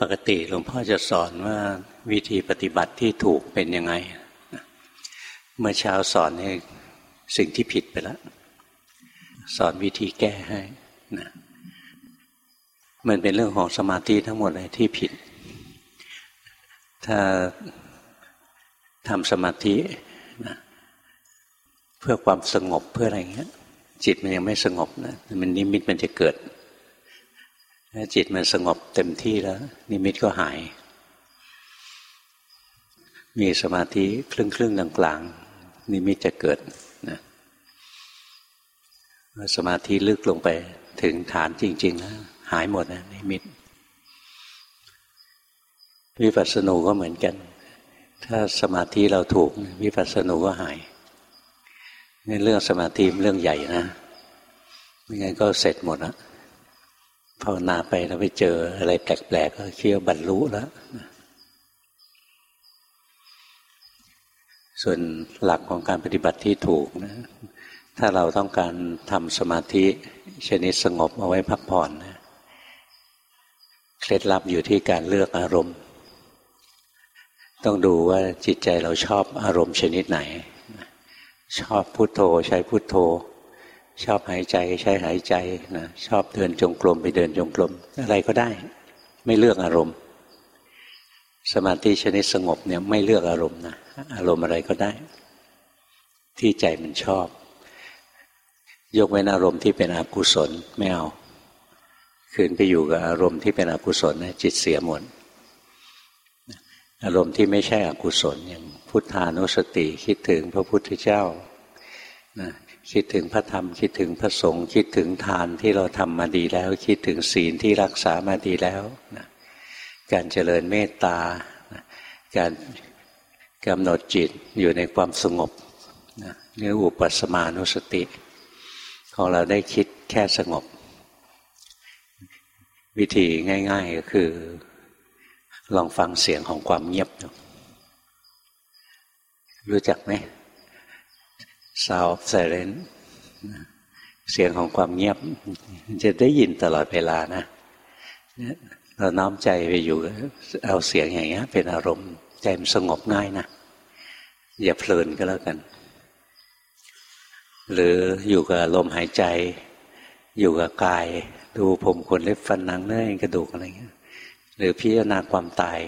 ปกติหลวงพ่อจะสอนว่าวิธีปฏิบัติที่ถูกเป็นยังไง เมื่อเช้าสอนให้สิ่งที่ผิดไปแล้ว สอนวิธีแก้ให้นะมันเป็นเรื่องของสมาธิทั้งหมดเลยที่ผิด ถ้าทำสมาธินะเพื่อความสงบเพื่ออะไรเงี้ย จิตมันยังไม่สงบนะมันนิมิตมันจะเกิด ถ้าจิตมันสงบเต็มที่แล้ว นิมิตก็หาย มีสมาธิครึ่งครึ่งกลางๆนิมิตจะเกิดนะสมาธิลึกลงไปถึงฐานจริง ๆ แล้ว หายหมดนะนิมิตวิปัสสนูก็เหมือนกัน ถ้าสมาธิเราถูก วิปัสสนูก็หายนี่เรื่องสมาธิเรื่องใหญ่นะไม่งั้นก็เสร็จหมดแล้ว ภาวนาไปแล้วไปเจออะไรแปลกๆก็เคี่ยวบรรลุแล้วส่วนหลักของการปฏิบัติที่ถูกนะ ถ้าเราต้องการทำสมาธิชนิดสงบเอาไว้พักผ่อนนะเคล็ดลับอยู่ที่การเลือกอารมณ์ ต้องดูว่าจิตใจเราชอบอารมณ์ชนิดไหน ชอบพุโทโธใช้พุโทโธ ชอบหายใจใช้หายใจนะชอบเดินจงกรมไปเดินจงกรมอะไรก็ได้ ไม่เลือกอารมณ์ สมาธิชนิดสงบเนี่ยไม่เลือกอารมณ์นะอารมณ์อะไรก็ได้ ที่ใจมันชอบ ยกเว้นอารมณ์ที่เป็นอกุศลไม่เอาคืนไปอยู่กับอารมณ์ที่เป็นอกุศลนะจิตเสียหมดอารมณ์ที่ไม่ใช่อกุศลอย่างพุทธานุสติคิดถึงพระพุทธเจ้านะ คิดถึงพระธรรมคิดถึงพระสงฆ์คิดถึงทานที่เราทำมาดีแล้ว คิดถึงศีลที่รักษามาดีแล้วนะการเจริญเมตตานะการกำหนดจิตอยู่ในความสงบนะเรื่องอุปสมานุสติ ของเราได้คิดแค่สงบ วิธีง่าย ๆ ก็คือ ลองฟังเสียงของความเงียบ รู้จักไหม sound of silence เสียงของความเงียบ จะได้ยินตลอดเวลานะเราน้อมใจไปอยู่ เอาเสียงอย่างเงี้ย เป็นอารมณ์ใจมันสงบง่ายนะ อย่าเพลินก็แล้วกัน หรืออยู่กับลมหายใจ อยู่กับกาย ดูผมขนเล็บฟันหนังเนื้อกระดูกอะไรเงี้ย หรือพิจารณาความตาย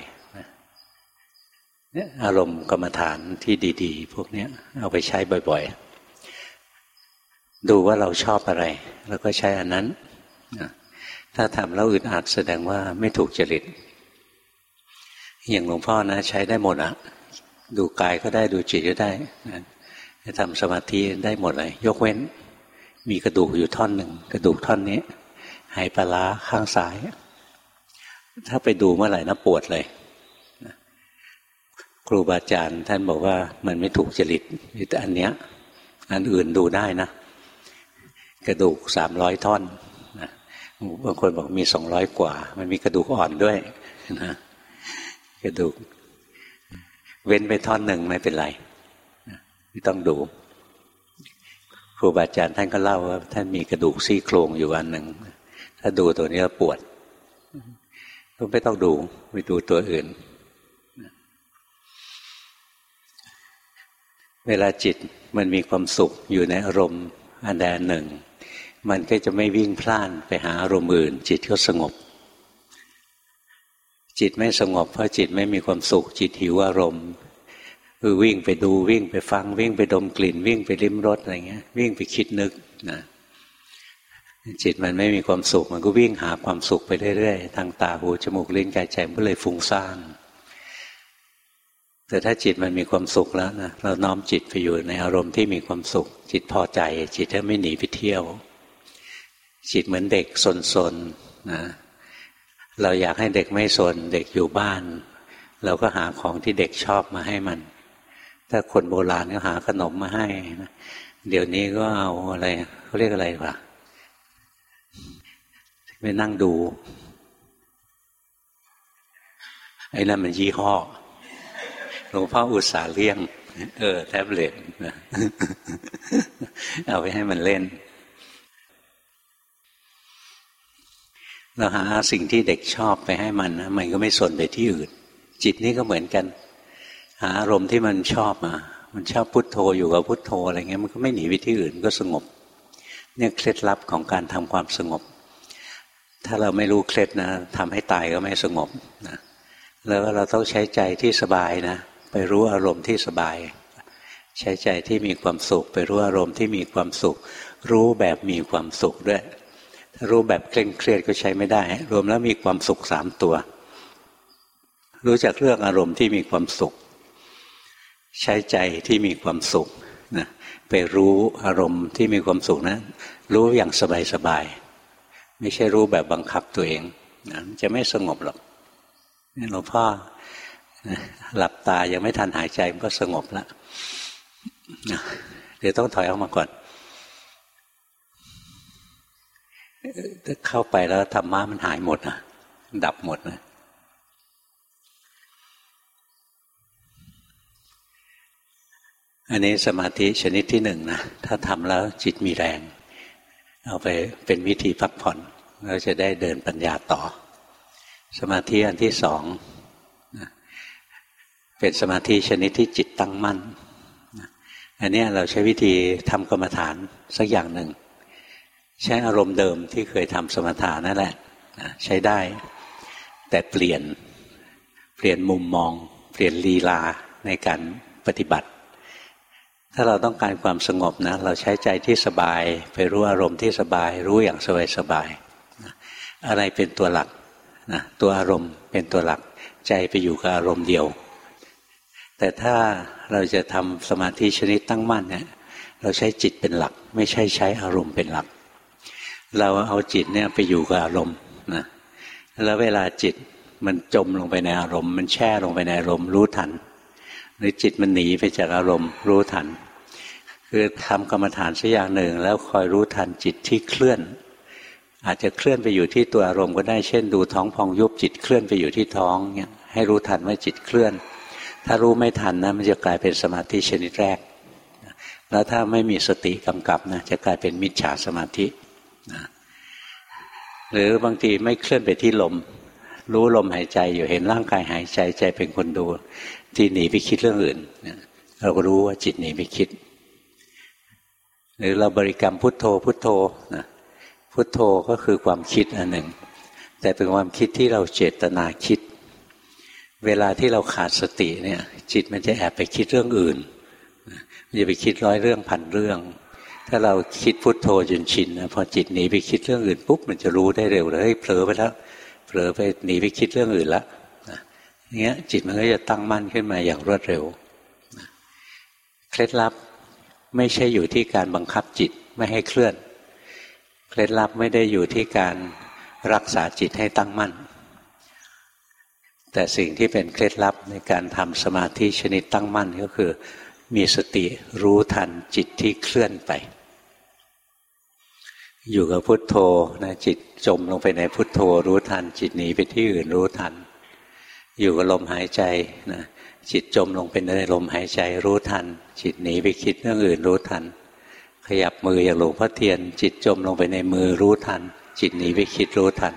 เนี่ยอารมณ์กรรมฐานที่ดี ๆ พวกนี้เอาไปใช้บ่อย ๆ ดูว่าเราชอบอะไร แล้วก็ใช้อันนั้น ถ้าทำแล้วอึดอัดแสดงว่าไม่ถูกจริต อย่างหลวงพ่อนะ ใช้ได้หมดอะดูกายก็ได้ดูจิตก็ได้จะทำสมาธิได้หมดเลย ยกเว้น มีกระดูกอยู่ท่อนหนึ่ง กระดูกท่อนนี้ หายปลาข้างซ้าย ถ้าไปดูเมื่อไหร่นะปวดเลยครูบาอาจารย์ท่านบอกว่ามันไม่ถูกจริตแต่อันเนี้ย อันอื่นดูได้นะ กระดูกสามร้อยท่อนนะบางคนบอกมีสองร้อยกว่า มันมีกระดูกอ่อนด้วยนะกระดูก เว้นไปท่อนหนึ่งไม่เป็นไรไม่ต้องดูครูบาอาจารย์ท่านก็เล่าว่า ท่านมีกระดูกซี่โครงอยู่อันหนึ่งถ้าดูตัวนี้ปวดก็ไม่ต้องดูไปดูตัวอื่น เวลาจิตมันมีความสุขอยู่ในอารมณ์อันใดอันหนึ่ง มันก็จะไม่วิ่งพล่านไปหาอารมณ์อื่น จิตก็สงบ จิตไม่สงบ เพราะจิตไม่มีความสุข จิตหิวอารมณ์คือวิ่งไปดูวิ่งไปฟัง วิ่งไปดมกลิ่น วิ่งไปริมรสอะไรเงี้ย วิ่งไปคิดนึกนะจิตมันไม่มีความสุข มันก็วิ่งหาความสุขไปเรื่อยๆทางตาหูจมูกลิ้นกายใจมันก็เลยฟุ้งซ่านแต่ถ้าจิตมันมีความสุขแล้วนะเราน้อมจิตไปอยู่ในอารมณ์ที่มีความสุข จิตพอใจ จิตถ้าไม่หนีไปเที่ยว จิตเหมือนเด็กสนๆนะเราอยากให้เด็กไม่สนเด็กอยู่บ้าน เราก็หาของที่เด็กชอบมาให้มัน ถ้าคนโบราณก็หาขนมมาให้นะเดี๋ยวนี้ก็เอาอะไรเขาเรียกอะไรวะไปนั่งดูไอ้นั่นมันยี่ห้อหลวงพ่ออุตสาห์เลี้ยง เออ แท็บเล็ตเอาไปให้มันเล่น เราหาสิ่งที่เด็กชอบไปให้มันนะมันก็ไม่สนไปที่อื่น จิตนี่ก็เหมือนกัน หาอารมณ์ที่มันชอบมา มันชอบพุทโธอยู่กับพุทโธอะไรเงี้ยมันก็ไม่หนีไปที่อื่นก็สงบ เนี่ยเคล็ดลับของการทำความสงบ ถ้าเราไม่รู้เคล็ดนะทำให้ตายก็ไม่สงบนะแล้วเราต้องใช้ใจที่สบายนะไปรู้อารมณ์ที่สบาย ใช้ใจที่มีความสุข ไปรู้อารมณ์ที่มีความสุข รู้แบบมีความสุขด้วย รู้แบบเคร่งเครียดก็ใช้ไม่ได้ รวมแล้วมีความสุขสามตัว รู้จักเรื่องอารมณ์ที่มีความสุข ใช้ใจที่มีความสุขนะไปรู้อารมณ์ที่มีความสุขนะรู้อย่างสบายๆไม่ใช่รู้แบบบังคับตัวเองนะจะไม่สงบหรอกนี่หลวงพ่อหลับตายังไม่ทันหายใจมันก็สงบแล้วเดี๋ยวต้องถอยออกมาก่อน ถ้าเข้าไปแล้วธรรมะมันหายหมดนะดับหมดนะอันนี้สมาธิชนิดที่หนึ่งนะถ้าทำแล้วจิตมีแรง เอาไปเป็นวิธีพักผ่อน เราจะได้เดินปัญญาต่อ สมาธิอันที่สองเป็นสมาธิชนิดที่จิตตั้งมั่นอันนี้เราใช้วิธีทำกรรมฐานสักอย่างหนึ่ง ใช้อารมณ์เดิมที่เคยทำสมถานั่นแหละใช้ได้ แต่เปลี่ยนเปลี่ยนมุมมอง เปลี่ยนลีลาในการปฏิบัติ ถ้าเราต้องการความสงบนะ เราใช้ใจที่สบาย ไปรู้อารมณ์ที่สบาย รู้อย่างสบายสบายอะไรเป็นตัวหลักนะตัวอารมณ์เป็นตัวหลัก ใจไปอยู่กับอารมณ์เดียว แต่ถ้าเราจะทำสมาธิชนิดตั้งมั่นเนี่ยเราใช้จิตเป็นหลัก ไม่ใช่ใช้อารมณ์เป็นหลัก เราเอาจิตเนี่ยไปอยู่กับอารมณ์นะแล้วเวลาจิตมันจมลงไปในอารมณ์ มันแช่ลงไปในอารมณ์รู้ทัน หรือจิตมันหนีไปจากอารมณ์ รู้ทัน คือทำกรรมฐานสักอย่างหนึ่ง แล้วคอยรู้ทันจิตที่เคลื่อน อาจจะเคลื่อนไปอยู่ที่ตัวอารมณ์ก็ได้เช่น ดูท้องพองยุบจิตเคลื่อนไปอยู่ที่ท้องเนี่ยให้รู้ทันว่าจิตเคลื่อน ถ้ารู้ไม่ทันนะมันจะกลายเป็นสมาธิชนิดแรก แล้วถ้าไม่มีสติกำกับนะจะกลายเป็นมิจฉาสมาธิ นะหรือบางทีไม่เคลื่อนไปที่ลม รู้ลมหายใจอยู่เห็นร่างกายหายใจใจเป็นคนดูที่หนีไปคิดเรื่องอื่นเราก็รู้ว่าจิตหนีไปคิด หรือเราบริกรรมพุทโธพุทโธนะพุทโธก็คือความคิดอันหนึ่ง แต่เป็นความคิดที่เราเจตนาคิด เวลาที่เราขาดสติเนี่ย จิตมันจะแอบไปคิดเรื่องอื่นมันจะไปคิดร้อยเรื่องพันเรื่อง ถ้าเราคิดพุทโธจนชินนะพอจิตหนีไปคิดเรื่องอื่นปุ๊บมันจะรู้ได้เร็วเลยเผลอไปแล้วเผลอไปหนีไปคิดเรื่องอื่นละอย่างเงี้ยจิตมันก็จะตั้งมั่นขึ้นมาอย่างรวดเร็วเคล็ดลับไม่ใช่อยู่ที่การบังคับจิตไม่ให้เคลื่อน เคล็ดลับไม่ได้อยู่ที่การรักษาจิตให้ตั้งมั่น แต่สิ่งที่เป็นเคล็ดลับในการทำสมาธิชนิดตั้งมั่นก็คือ มีสติรู้ทันจิตที่เคลื่อนไป อยู่กับพุทโธนะจิตจมลงไปในพุทโธ รู้ทัน จิตหนีไปที่อื่นรู้ทัน อยู่กับลมหายใจนะจิตจมลงไปในลมหายใจรู้ทัน จิตหนีไปคิดเรื่องอื่นรู้ทัน ขยับมืออย่างหลวงพ่อเทียน จิตจมลงไปในมือรู้ทัน จิตหนีไปคิดรู้ทัน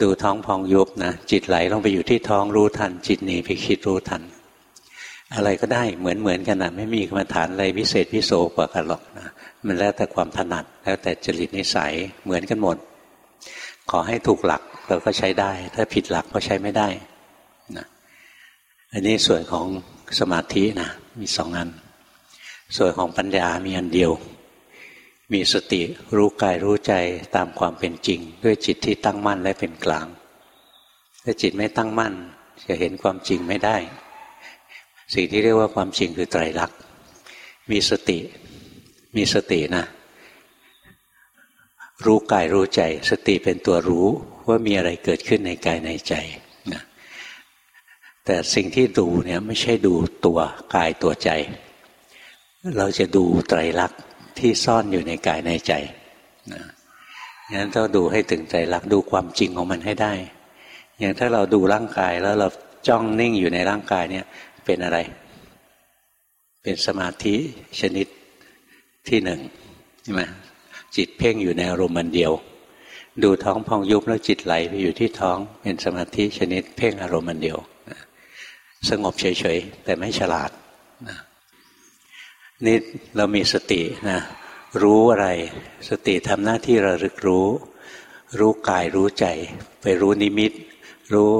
ดูท้องพองยุบนะจิตไหลลงไปอยู่ที่ท้องรู้ทัน จิตหนีไปคิดรู้ทัน อะไรก็ได้เหมือนเหมือนกันนะไม่มีกรรมฐานอะไรพิเศษพิโสกว่ากันหรอกนะมันแล้วแต่ความถนัดแล้วแต่จริตนิสัยเหมือนกันหมด ขอให้ถูกหลักเราก็ใช้ได้ ถ้าผิดหลักก็ใช้ไม่ได้นะอันนี้ส่วนของสมาธินะมีสองอัน ส่วนของปัญญามีอันเดียว มีสติรู้กายรู้ใจตามความเป็นจริง ด้วยจิตที่ตั้งมั่นและเป็นกลางถ้าจิตไม่ตั้งมั่นจะเห็นความจริงไม่ได้ สิ่งที่เรียกว่าความจริงคือไตรลักษณ์มีสติ มีสตินะ รู้กายรู้ใจ สติเป็นตัวรู้ว่ามีอะไรเกิดขึ้นในกายในใจนะแต่สิ่งที่ดูเนี่ยไม่ใช่ดูตัวกายตัวใจ เราจะดูไตรลักษณ์ที่ซ่อนอยู่ในกายในใจนะงั้นต้องดูให้ถึงใจรักดูความจริงของมันให้ได้ อย่างถ้าเราดูร่างกายแล้วเราจ้องนิ่งอยู่ในร่างกายเนี่ย เป็นอะไร เป็นสมาธิชนิดที่หนึ่งใช่ไหมจิตเพ่งอยู่ในอารมณ์มันเดียว ดูท้องพองยุบแล้วจิตไหลไปอยู่ที่ท้องเป็นสมาธิชนิด เพ่งอารมณ์มันเดียวสงบเฉยๆแต่ไม่ฉลาดนี่เรามีสตินะรู้อะไร สติทำหน้าที่ระลึกรู้ รู้กายรู้ใจ ไปรู้นิมิต รู้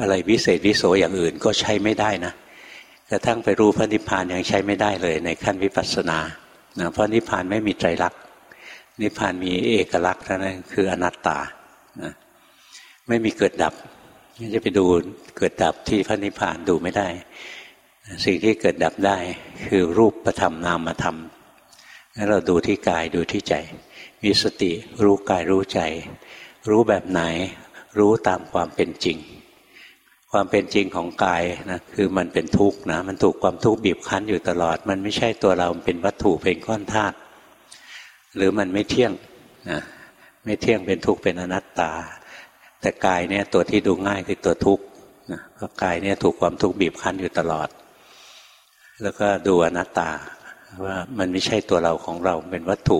อะไรวิเศษวิโสอย่างอื่นก็ใช้ไม่ได้นะ กระทั่งไปรู้พระนิพพานยังใช้ไม่ได้เลย ในขั้นวิปัสสนานะเพราะนิพพานไม่มีใจรักนิพพานมีเอกลักษณ์เท่านั้นคืออนัตตานะไม่มีเกิดดับจะไปดูเกิดดับที่พระนิพพานดูไม่ได้ สิ่งที่เกิดดับได้คือรูปประธรรมนามธรรมงั้นเราดูที่กายดูที่ใจ มีสติรู้กายรู้ใจ รู้แบบไหน รู้ตามความเป็นจริง ความเป็นจริงของกายนะคือมันเป็นทุกข์นะมันถูกความทุกข์บีบคั้นอยู่ตลอด มันไม่ใช่ตัวเราเป็นวัตถุเป็นก้อนธาตุหรือมันไม่เที่ยงนะไม่เที่ยงเป็นทุกข์เป็นอนัตตา แต่กายเนี่ยตัวที่ดูง่ายคือตัวทุกข์นะเพราะกายเนี่ยถูกความทุกข์บีบคั้นอยู่ตลอด แล้วก็ดูอนัตตาว่ามันไม่ใช่ตัวเราของเราเป็นวัตถุ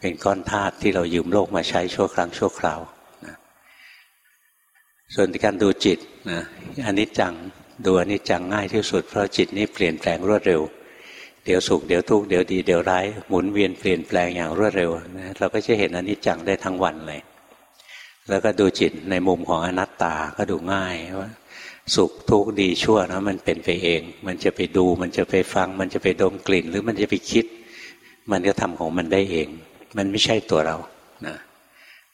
เป็นก้อนธาตุที่เรายืมโลกมาใช้ชั่วครั้งชั่วคราว ส่วนการดูจิตนะอันนี้จังดูอันนี้จังง่ายที่สุด เพราะจิตนี้เปลี่ยนแปลงรวดเร็ว เดี๋ยวสุขเดี๋ยวทุกข์เดี๋ยวดีเดี๋ยวร้ายหมุนเวียนเปลี่ยนแปลงอย่างรวดเร็วนะเราก็จะเห็นอนิจจังได้ทั้งวันเลย แล้วก็ดูจิตในมุมของอนัตตาก็ดูง่ายว่าสุขทุกข์ดีชั่วนะมันเป็นไปเอง มันจะไปดูมันจะไปฟัง มันจะไปดมกลิ่น หรือมันจะไปคิด มันก็ทำของมันได้เอง มันไม่ใช่ตัวเรา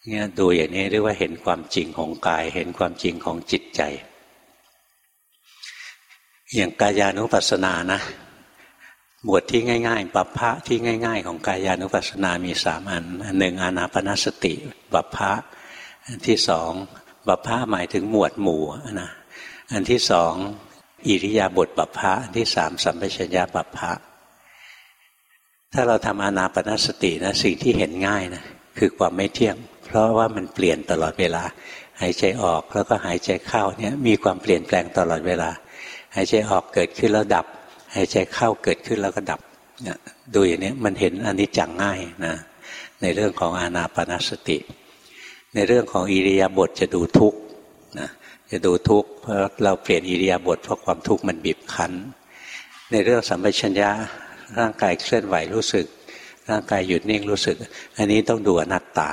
เนี่ยดูอย่างนี้เรียกว่าเห็นความจริงของกาย เห็นความจริงของจิตใจ อย่างกายานุปัสสนานะหมวดที่ง่ายๆบัพพะที่ง่าย ๆ ของกายานุปัสสนามีสามอันอันหนึ่งอานาปนาสติบัพพะอันที่สองบัพพะหมายถึงหมวดหมู่นะอันที่สองอิริยาบถบัพพะอันที่สามสัมปชัญญะบัพพะถ้าเราทำอานาปนาสตินะสิ่งที่เห็นง่ายนะคือความไม่เที่ยง เพราะว่ามันเปลี่ยนตลอดเวลา หายใจออกแล้วก็หายใจเข้าเนี่ยมีความเปลี่ยนแปลงตลอดเวลา หายใจออกเกิดขึ้นแล้วดับ หายใจเข้าเกิดขึ้นแล้วก็ดับเนี่ยดูอย่างนี้มันเห็นอนิจจังง่ายนะในเรื่องของอานาปนาสติ ในเรื่องของอิริยาบถจะดูทุกนะจะดูทุกเพราะเราเปลี่ยนอิริยาบถเพราะความทุกข์มันบีบคั้น ในเรื่องสัมปชัญญะร่างกายเคลื่อนไหวรู้สึก ร่างกายหยุดนิ่งรู้สึก อันนี้ต้องดูอนัตตา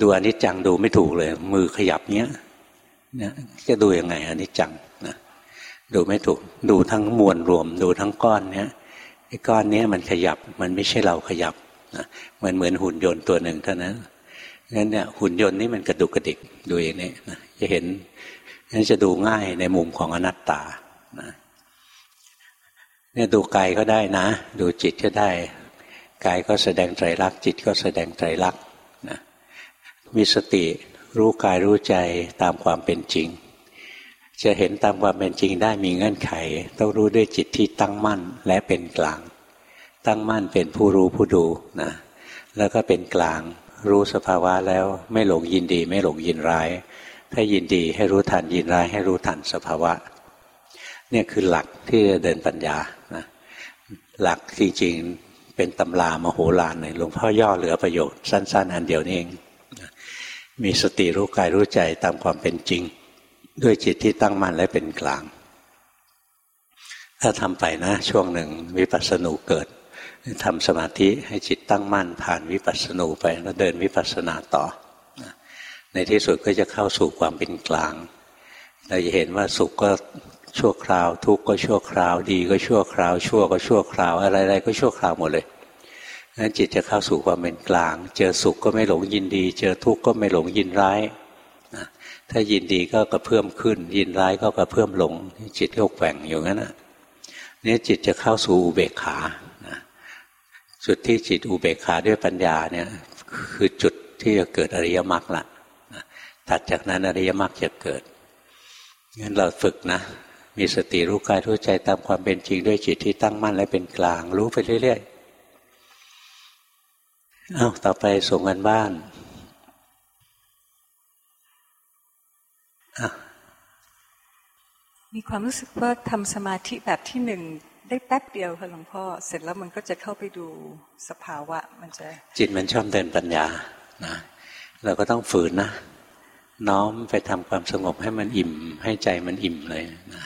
ดูอนิจจังดูไม่ถูกเลย มือขยับเนี้ยนี่ยจะดูยังไงอนิจจังนะดูไม่ถูก ดูทั้งมวลรวม ดูทั้งก้อนเนี้ยไอ้ก้อนนี้มันขยับมันไม่ใช่เราขยับนะมันเหมือนหุ่นยนต์ตัวหนึ่งเท่านั้นงั้นเนี่ยหุ่นยนต์นี่มันกระดุกกระดิกดูอย่างนี้นะจะเห็นนั่นจะดูง่ายในมุมของอนัตตานะเนี่ยดูกายก็ได้นะ ดูจิตก็ได้กายก็แสดงไตรลักษณ์จิตก็แสดงไตรลักษณ์ มีสติรู้กายรู้ใจตามความเป็นจริง จะเห็นตามความเป็นจริงได้มีเงื่อนไข ต้องรู้ด้วยจิตที่ตั้งมั่นและเป็นกลาง ตั้งมั่นเป็นผู้รู้ผู้ดูนะแล้วก็เป็นกลาง รู้สภาวะแล้วไม่หลงยินดี ไม่หลงยินร้าย ถ้ายินดีให้รู้ทันยินร้ายให้รู้ทันสภาวะ เนี่ยคือหลักที่จะเดินปัญญานะหลักจริงๆเป็นตำรามโหฬารเลยหลวงพ่อย่อเหลือประโยชน์สั้น ๆ อันเดียวนี้เอง มีสติรู้กายรู้ใจตามความเป็นจริง ด้วยจิตที่ตั้งมั่นและเป็นกลาง ถ้าทำไปนะ ช่วงหนึ่งวิปัสสนูเกิดทำสมาธิให้จิตตั้งมั่น ผ่านวิปัสสนูไปแล้วเดินวิปัสสนาต่อ ในที่สุดก็จะเข้าสู่ความเป็นกลาง เราจะเห็นว่าสุขก็ชั่วคราว ทุกข์ก็ชั่วคราว ดีก็ชั่วคราว ชั่วก็ชั่วคราว อะไรๆก็ชั่วคราวหมดเลย นั้นจิตจะเข้าสู่ความเป็นกลาง เจอสุขก็ไม่หลงยินดี เจอทุกข์ก็ไม่หลงยินร้ายถ้ายินดีก็กระเพื่อมขึ้น ยินร้ายก็กระเพื่อมลง จิตก็แกว่งอยู่งั้นนะนี่จิตจะเข้าสู่อุเบกขาจุดที่จิตอุเบกขาด้วยปัญญาเนี่ยคือจุดที่จะเกิดอริยมรรคละถัดจากนั้นอริยมรรคจะเกิดงั้นเราฝึกนะ มีสติรู้กายรู้ใจตามความเป็นจริงด้วยจิตที่ตั้งมั่นและเป็นกลาง รู้ไปเรื่อยๆ เอาต่อไปส่งกันบ้านมีความรู้สึกว่าทำสมาธิแบบที่หนึ่งได้แป๊บเดียวค่ะหลวงพ่อ เสร็จแล้วมันก็จะเข้าไปดูสภาวะ มันจะ จิตมันชอบเดินปัญญานะเราก็ต้องฝืนนะ น้อมไปทำความสงบให้มันอิ่ม ให้ใจมันอิ่มเลยนะ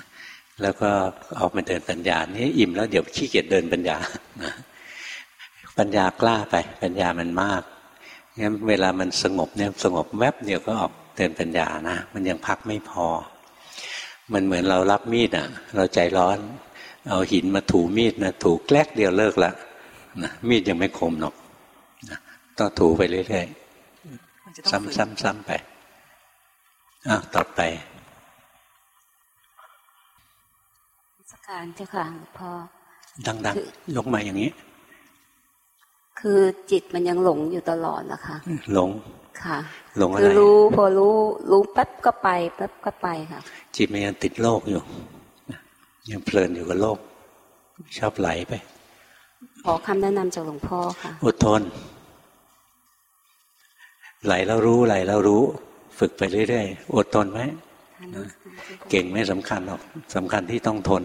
แล้วก็ออกมาเดินปัญญานี่อิ่มแล้วเดี๋ยวขี้เกียจเดินปัญญานะ ปัญญากล้าไป ปัญญามันมากงั้นเวลามันสงบเนี่ยสงบแวบเดียวก็ออกเดินปัญญานะ มันยังพักไม่พอ มันเหมือนเรารับมีดอะ เราใจร้อน เอาหินมาถูมีดนะถูแกลกเดียวเลิกละนะมีดยังไม่คมหรอกนะต้องถูไปเรื่อยๆซ้ำๆๆไปอ้าวต่อไปสักการเจ้าค่ะพอดังๆยกมาอย่างนี้ คือจิตมันยังหลงอยู่ตลอดนะคะ หลงค่ะ หลงอะไรคือรู้พอรู้ รู้แป๊บก็ไปแป๊บก็ไปค่ะ จิตมันยังติดโลกอยู่ยังเพลินอยู่กับโลก ชอบไหลไป ขอคำแนะนำจากหลวงพ่อค่ะ อดทน ไหลแล้วรู้ไหลแล้วรู้ ฝึกไปเรื่อยๆอดทนไหมเก่งไม่สำคัญหรอกสำคัญที่ต้องทน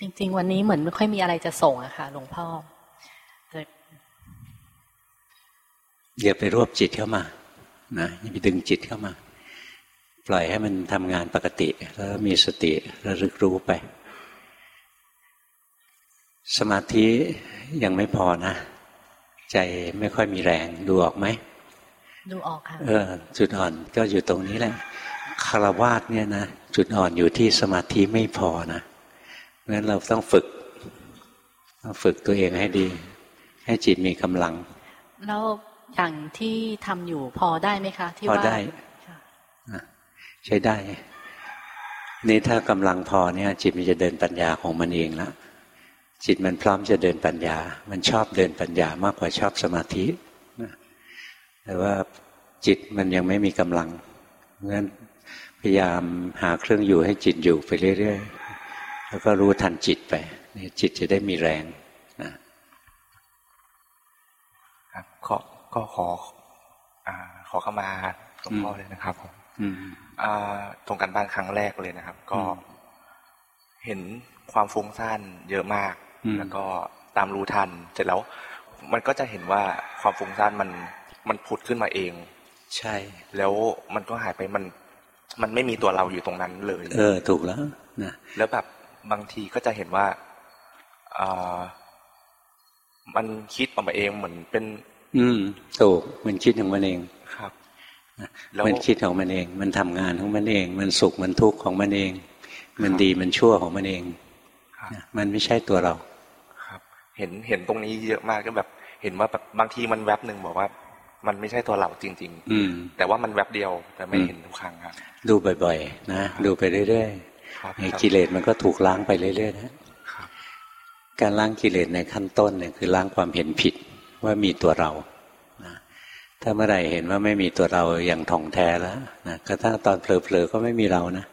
จริง ๆ วันนี้เหมือนไม่ค่อยมีอะไรจะส่งอะค่ะหลวงพ่อ อย่าไปรวบจิตเข้ามานะอย่าไปดึงจิตเข้ามา ปล่อยให้มันทำงานปกติ แล้วมีสติระลึกรู้ไป สมาธิยังไม่พอนะ ใจไม่ค่อยมีแรงดูออกไหมดูออกค่ะเออ จุดอ่อนก็อยู่ตรงนี้แหละคารวาสเนี่ยนะจุดอ่อนอยู่ที่สมาธิไม่พอนะเพราะฉะนั้นเราต้องฝึกต้องฝึกตัวเองให้ดี ให้จิตมีกำลังแล้ว อย่างที่ทำอยู่พอได้ไหมคะที่ว่าพอได้ใช้ได้ นี่ถ้ากำลังพอเนี่ย จิตมันจะเดินปัญญาของมันเองละจิตมันพร้อมจะเดินปัญญา มันชอบเดินปัญญามากกว่าชอบสมาธิแต่ว่าจิตมันยังไม่มีกำลังเพราะฉะนั้นพยายามหาเครื่องอยู่ให้จิตอยู่ไปเรื่อยๆแล้วก็รู้ทันจิตไปจิตจะได้มีแรงนะครับขอ ก็ขออขอเข้ามาหลวงพ่อเลยนะครับผมตรงกันบ้านครั้งแรกเลยนะครับ ก็เห็นความฟุ้งซ่านเยอะมาก แล้วก็ตามรู้ทัน เสร็จแล้วมันก็จะเห็นว่าความฟุ้งซ่านมันมันผุดขึ้นมาเอง ใช่ แล้วมันก็หายไปมันมันไม่มีตัวเราอยู่ตรงนั้นเลย เออ ถูกแล้วนะแล้วแบบบางทีก็จะเห็นว่าอ่ามันคิดออกมาเองเหมือนเป็น อืมถูกมันคิดของมันเองครับมันคิดของมันเอง มันทำงานของมันเอง มันสุขมันทุกข์ของมันเอง มันดีมันชั่วของมันเองมันไม่ใช่ตัวเราครับ เห็นเห็นตรงนี้เยอะมากก็แบบ เห็นว่าแบบบางทีมันแวบหนึ่งบอกว่า มันไม่ใช่ตัวเราจริง ๆ อืแต่ว่ามันแวบเดียวแต่ไม่เห็นทุกครั้งครับดูบ่อยๆ นะดูไปเรื่อยๆกิเลสมันก็ถูกล้างไปเรื่อยๆนะการล้างกิเลสในขั้นต้นเนี่ยคือล้างความเห็นผิด ว่ามีตัวเรานะถ้าเมื่อไหร่เห็นว่าไม่มีตัวเราอย่างท่องแท้แล้วนะกระทั่งตอนเผลอๆก็ไม่มีเรานะ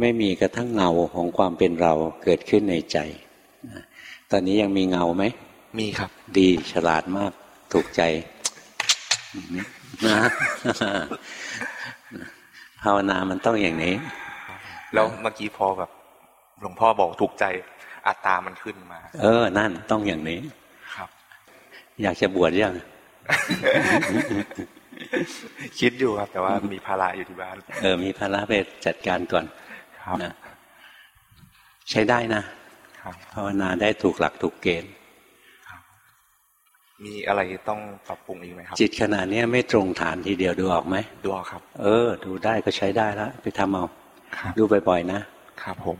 ไม่มีกระทั่งเงาของความเป็นเราเกิดขึ้นในใจนะตอนนี้ยังมีเงาไหมมีครับ ดีฉลาดมากถูกใจนะภาวนามันต้องอย่างนี้ แล้วเมื่อกี้พอแบบหลวงพ่อบอกถูกใจอัตตามันขึ้นมา เออ นั่นต้องอย่างนี้ อยากจะบวชยังคิดอยู่ครับ แต่ว่ามีภาระอยู่ที่บ้าน เออ มีภาระไปจัดการก่อนครับนะใช้ได้นะภาวนาได้ถูกหลักถูกเกณฑ์มีอะไรต้องปรับปรุงอีกไหมครับ จิตขนาดนี้ไม่ตรงฐานทีเดียวดูออกไหมดูออกครับ เออ ดูได้ก็ใช้ได้แล้วไปทำเอาดูบ่อยๆนะครับผม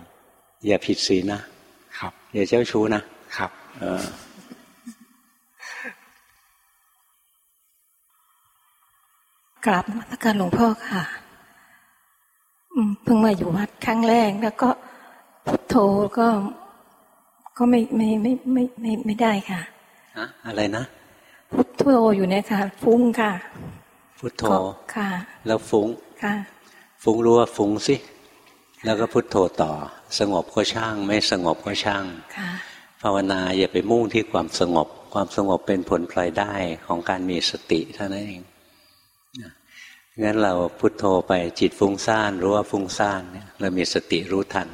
อย่าผิดศีลนะครับ อย่าเจ้าชู้นะครับ เออ กราบนมัสการหลวงพ่อค่ะเพิ่งมาอยู่วัดครั้งแรกแล้วก็พุทโธก็ก็ไม่ไม่ไม่ไม่ไม่ไม่ได้ค่ะอะอะไรนะพุทโธอยู่เนี่ยค่ะ ฟุ้งค่ะ พุทโธค่ะ แล้วฟุ้งค่ะ ฟุ้งรู้ว่าฟุ้งสิ แล้วก็พุทโธต่อ สงบก็ช่าง ไม่สงบก็ช่างค่ะภาวนาอย่าไปมุ่งที่ความสงบ ความสงบเป็นผลพลอยได้ของการมีสติเท่านั้นเอง งั้นเราพุโทโธไปจิตฟุ้งซ่านรู้ว่าฟุ้งซ่านเนี่ยเรามีสติรู้ทัน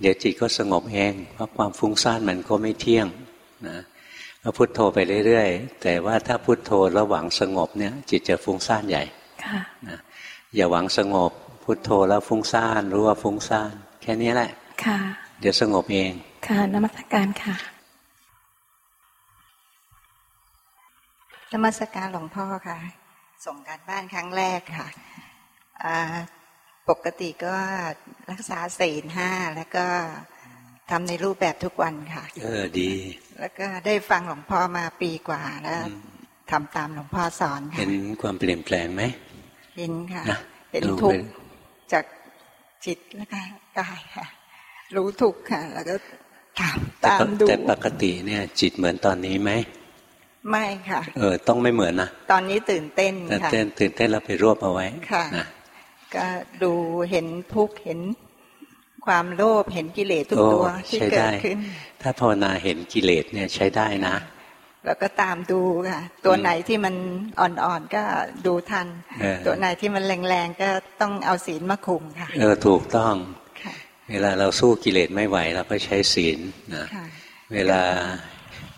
เดี๋ยวจิตก็สงบเองเพราะความฟุ้งซ่านมันก็ไม่เที่ยงนะก็พุทโธไปเรื่อยๆ แต่ว่าถ้าพุทโธแล้วหวังสงบเนี่ย จิตจะฟุ้งซ่านใหญ่ค่ะอย่าหวังสงบ พุทโธแล้วฟุ้งซ่านรู้ว่าฟุ้งซ่านแค่นี้แหละค่ะ เดี๋ยวสงบเองค่ะนมัสการค่ะนมัสการหลวงพ่อค่ะ ส่งการบ้านครั้งแรกค่ะปกติก็รักษาศีลห้าแล้วก็ทำในรูปแบบทุกวันค่ะ เออดี แล้วก็ได้ฟังหลวงพ่อมาปีกว่าแล้วทำตามหลวงพ่อสอนค่ะเห็นความเปลี่ยนแปลงไหมเห็นค่ะเห็นทุกจากจิตแล้วก็กายค่ะ รู้ทุกค่ะ แล้วก็ตามตามดูแต่ปกติเนี่ย จิตเหมือนตอนนี้ไหม ไม่ค่ะ เออต้องไม่เหมือนนะตอนนี้ตื่นเต้นค่ะตื่นเต้นตื่นเต้นเราไปรวบเอาไว้ค่ะก็ดูเห็นทุกเห็นความโลภเห็นกิเลสทุกตัวที่เกิดขึ้น ถ้าภาวนาเห็นกิเลสเนี่ยใช้ได้นะ แล้วก็ตามดูค่ะ ตัวไหนที่มันอ่อนๆก็ดูทัน ตัวไหนที่มันแรงๆก็ต้องเอาศีลมาคุมค่ะ เออถูกต้องเวลาเราสู้กิเลสไม่ไหวเราก็ใช้ศีลนะ เวลา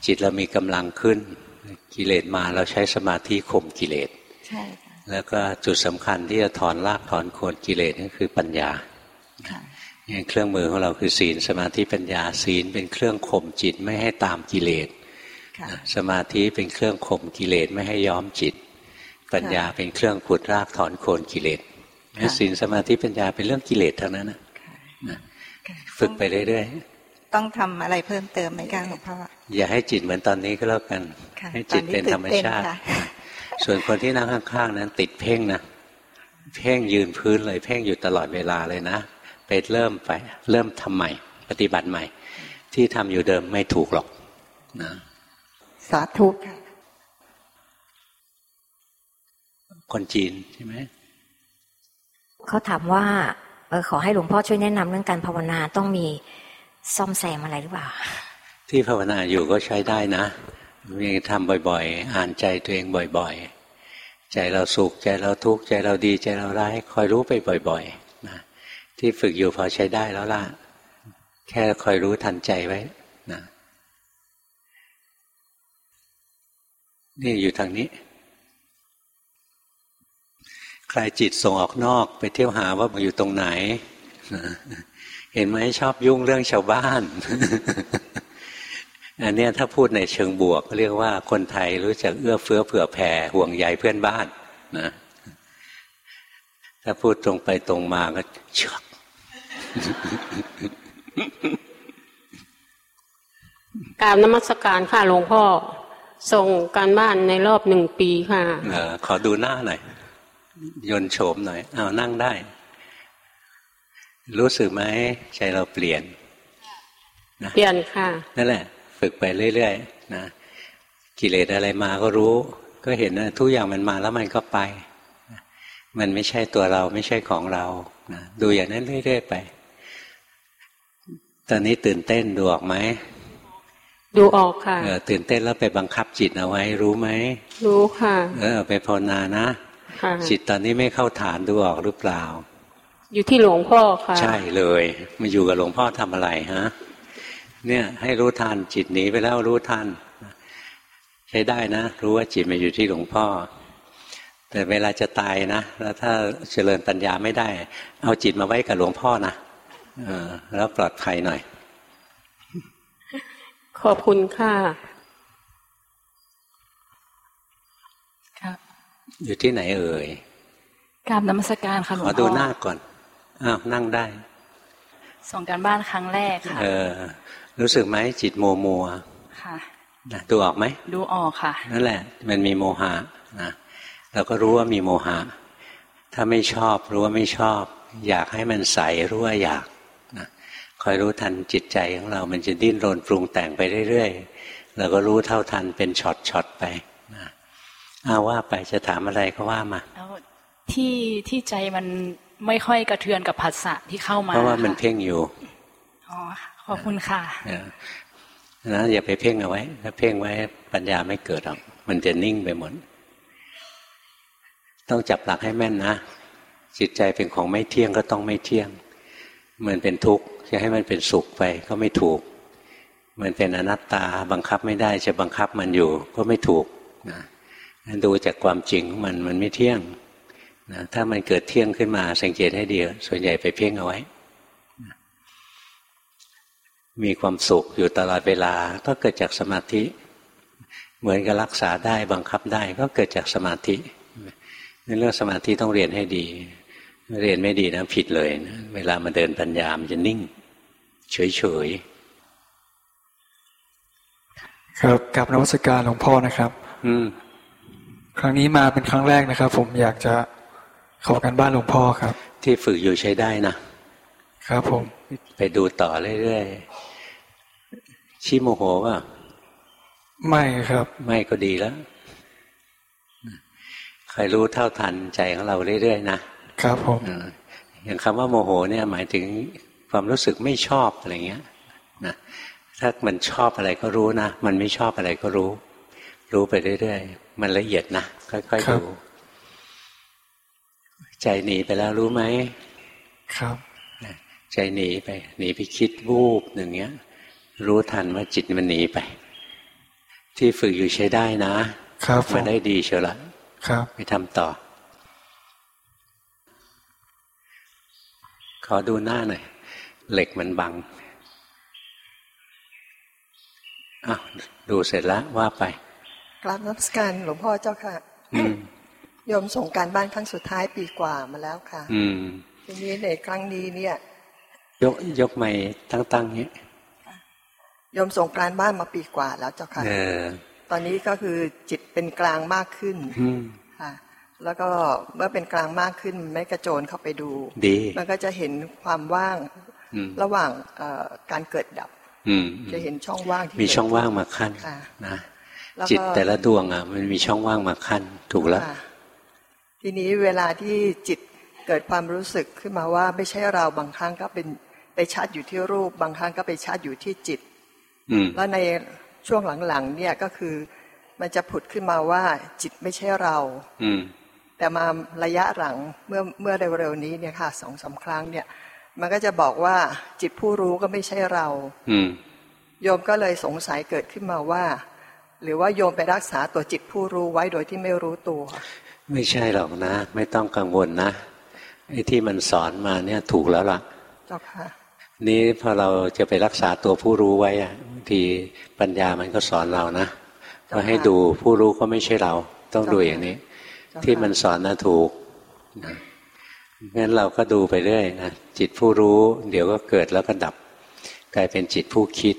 จิตเรามีกำลังขึ้น กิเลสมาเราใช้สมาธิข่มกิเลสใช่แล้วก็จุดสำคัญที่จะถอนรากถอนโคนกิเลสก็คือปัญญาเครื่องมือของเราคือศีล สมาธิปัญญาศีลเป็นเครื่องข่มจิตไม่ให้ตามกิเลสสมาธิเป็นเครื่องข่มกิเลสไม่ให้ย้อมจิต ปัญญาเป็นเครื่องขุดรากถอนโคนกิเลสศีลสมาธิปัญญาเป็นเรื่องกิเลสทั้งนั้นนะฝึกไปเรื่อยๆ ต้องทำอะไรเพิ่มเติมไหมคะหลวงพ่ออย่าให้จิตเหมือนตอนนี้ก็แล้วกัน ให้จิตเป็นธรรมชาติ ส่วนคนที่นั่งข้างๆนั้น ติดเพ่งนะเพ่งยืนพื้นเลย เพ่งอยู่ตลอดเวลาเลยนะไปเริ่มไปเริ่มทำใหม่ ปฏิบัติใหม่ ที่ทำอยู่เดิมไม่ถูกหรอกนะสาธุค่ะคนจีนใช่ไหมเขาถามว่าเออขอให้หลวงพ่อช่วยแนะนำเรื่องการภาวนาต้องมี ซ่อมแซมอะไรหรือเปล่า ที่ภาวนาอยู่ก็ใช้ได้นะมีทำบ่อยๆ อ่านใจตัวเองบ่อยๆ ใจเราสุขใจเราทุกข์ใจเราดีใจเราร้ายคอยรู้ไปบ่อยๆที่ฝึกอยู่พอใช้ได้แล้วล่ะ แค่คอยรู้ทันใจไว้นะนี่อยู่ทางนี้ ใครจิตส่งออกนอกไปเที่ยวหาว่ามันอยู่ตรงไหน เห็นไหมชอบยุ่งเรื่องชาวบ้าน อันนี้ถ้าพูดในเชิงบวกเรียกว่าคนไทยรู้จักเอื้อเฟื้อเผื่อแผ่ห่วงใยเพื่อนบ้านนะถ้าพูดตรงไปตรงมาก็เชือกกราบนมัสการค่ะหลวงพ่อ ส่งการบ้านในรอบหนึ่งปีค่ะอขอดูหน้าหน่อยยนโฉมหน่อยเอานั่งได้ รู้สึกไหมใจเราเปลี่ยนเปลี่ยนค่ะนั่นแหละ ฝึกไปเรื่อยๆนะกิเลสอะไรมาก็รู้ ก็เห็นนะทุกอย่างมันมาแล้วมันก็ไป มันไม่ใช่ตัวเราไม่ใช่ของเรานะดูอย่างนั้นเรื่อยๆไป ตอนนี้ตื่นเต้นดูออกไหมดูออกค่ะเออตื่นเต้นแล้วไปบังคับจิตเอาไว้ รู้ไหมรู้ค่ะ เออไปภาวนานะจิตตอนนี้ไม่เข้าฐานดูออกหรือเปล่า อยู่ที่หลวงพ่อค่ะ ใช่เลยมาอยู่กับหลวงพ่อทำอะไรฮะเนี่ยให้รู้ทันจิตหนีไปแล้วรู้ทันใช้ได้นะ รู้ว่าจิตมาอยู่ที่หลวงพ่อ แต่เวลาจะตายนะแล้วถ้าเจริญปัญญาไม่ได้ เอาจิตมาไว้กับหลวงพ่อนะแล้วปลอดภัยหน่อย ขอบคุณค่ะครับ อยู่ที่ไหนเอ่ยกราบนมัสการค่ะหลวงพ่อขอดูหน้าก่อน อ้าวนั่งได้ ส่งการบ้านครั้งแรกค่ะ เออ รู้สึกไหมจิตโมมัวค่ะดูออกไหม ดูออกค่ะ นั่นแหละ มันมีโมหะนะเราก็รู้ว่ามีโมหะ ถ้าไม่ชอบรู้ว่าไม่ชอบ อยากให้มันใสรู้ว่าอยากคอยรู้ทันจิตใจของเรา มันจะดิ้นรนปรุงแต่งไปเรื่อยๆเราก็รู้เท่าทันเป็นช็อตๆไปนะอาว่าไปจะถามอะไรก็ว่ามาที่ที่ใจมัน ไม่ค่อยกระเทือนกับผัสสะที่เข้ามา เพราะว่ามันเพ่งอยู่อ๋อขอบคุณค่ะนะอย่าไปเพ่งเอาไว้ ถ้าเพ่งไว้ปัญญาไม่เกิดหรอกมันจะนิ่งไปหมด ต้องจับหลักให้แม่นนะ จิตใจเป็นของไม่เที่ยงก็ต้องไม่เที่ยง มันเป็นทุกข์จะให้มันเป็นสุขไปก็ไม่ถูก มันเป็นอนัตตาบังคับไม่ได้จะบังคับมันอยู่ ก็ไม่ถูกนะดูจากความจริงมันมันไม่เที่ยง นะถ้ามันเกิดเที่ยงขึ้นมา สังเกตให้ดีส่วนใหญ่ไปเพ่งเอาไว้มีความสุขอยู่ตลอดเวลา ก็เกิดจากสมาธิ เหมือนกับรักษาได้บังคับได้ ก็เกิดจากสมาธิในเรื่องสมาธิต้องเรียนให้ดี เรียนไม่ดีนะผิดเลยนะเวลามาเดินปัญญามันจะนิ่ง เฉยๆครับกับนวัตการหลวงพ่อนะครับ อืมครั้งนี้มาเป็นครั้งแรกนะครับ ผมอยากจะ ขอกันบ้านหลวงพ่อครับ ที่ฝึกอยู่ใช้ได้นะครับผม ไปดูต่อเรื่อยๆชี้โมโหว่าไม่ครับ ไม่ก็ดีแล้วคอยรู้เท่าทันใจของเราเรื่อยๆนะครับผมอย่างคำว่าโมโหเนี่ยหมายถึงความรู้สึกไม่ชอบอะไรเงี้ยนะถ้ามันชอบอะไรก็รู้นะ มันไม่ชอบอะไรก็รู้ รู้ไปเรื่อยๆ มันละเอียดนะค่อยๆดู ใจหนีไปแล้วรู้ไหมครับใจหนีไปหนีไปคิดวูบหนึ่งเงี้ย รู้ทันว่าจิตมันหนีไป ที่ฝึกอยู่ใช้ได้นะ ครับมาได้ดีเชียวละครับ ไปทำต่อ ขอดูหน้าหน่อยเหล็กมันบังอ้าวดูเสร็จแล้วว่าไปกราบนับสการหลวงพ่อเจ้าค่ะ โยมส่งการบ้านครั้งสุดท้ายปีกว่ามาแล้วค่ะทีนี้ในครั้งนี้เนี่ย ยกยกไม่ตั้งตั้งนี้โยมส่งการบ้านมาปีกว่าแล้วเจ้าค่ะตอนนี้ก็คือจิตเป็นกลางมากขึ้นค่ะ แล้วก็เมื่อเป็นกลางมากขึ้นไม่กระโจนเข้าไปดูดีมันก็จะเห็นความว่างระหว่างการเกิดดับจะเห็นช่องว่างที่มีช่องว่างมาขั้นนะจิตแต่ละดวงอะ มันมีช่องว่างมาขั้น ถูกแล้ว ทีนี้เวลาที่จิตเกิดความรู้สึกขึ้นมาว่าไม่ใช่เราบางครั้งก็เป็นไปชัดอยู่ที่รูป บางครั้งก็ไปชัดอยู่ที่จิตแล้วในช่วงหลังๆเนี่ยก็คือ มันจะผุดขึ้นมาว่าจิตไม่ใช่เราอืแต่มาระยะหลังเมื่อเมื่อเร็วๆนี้เนี่ยค่ะสองสาครั้งเนี่ย มันก็จะบอกว่าจิตผู้รู้ก็ไม่ใช่เราอืโยมก็เลยสงสัยเกิดขึ้นมาว่า หรือว่าโยมไปรักษาตัวจิตผู้รู้ไว้โดยที่ไม่รู้ตัว ไม่ใช่หรอกนะ ไม่ต้องกังวลนะไอ้ที่มันสอนมาเนี่ยถูกแล้วล่ะเจ้าค่ะนี้พอเราจะไปรักษาตัวผู้รู้ไว้อะทีปัญญามันก็สอนเรานะว่าให้ดูผู้รู้ก็ไม่ใช่เรา ต้องดูอย่างนี้ ที่มันสอนนะถูกนะงั้นเราก็ดูไปเรื่อยนะจิตผู้รู้ เดี๋ยวก็เกิดแล้วก็ดับ กลายเป็นจิตผู้คิด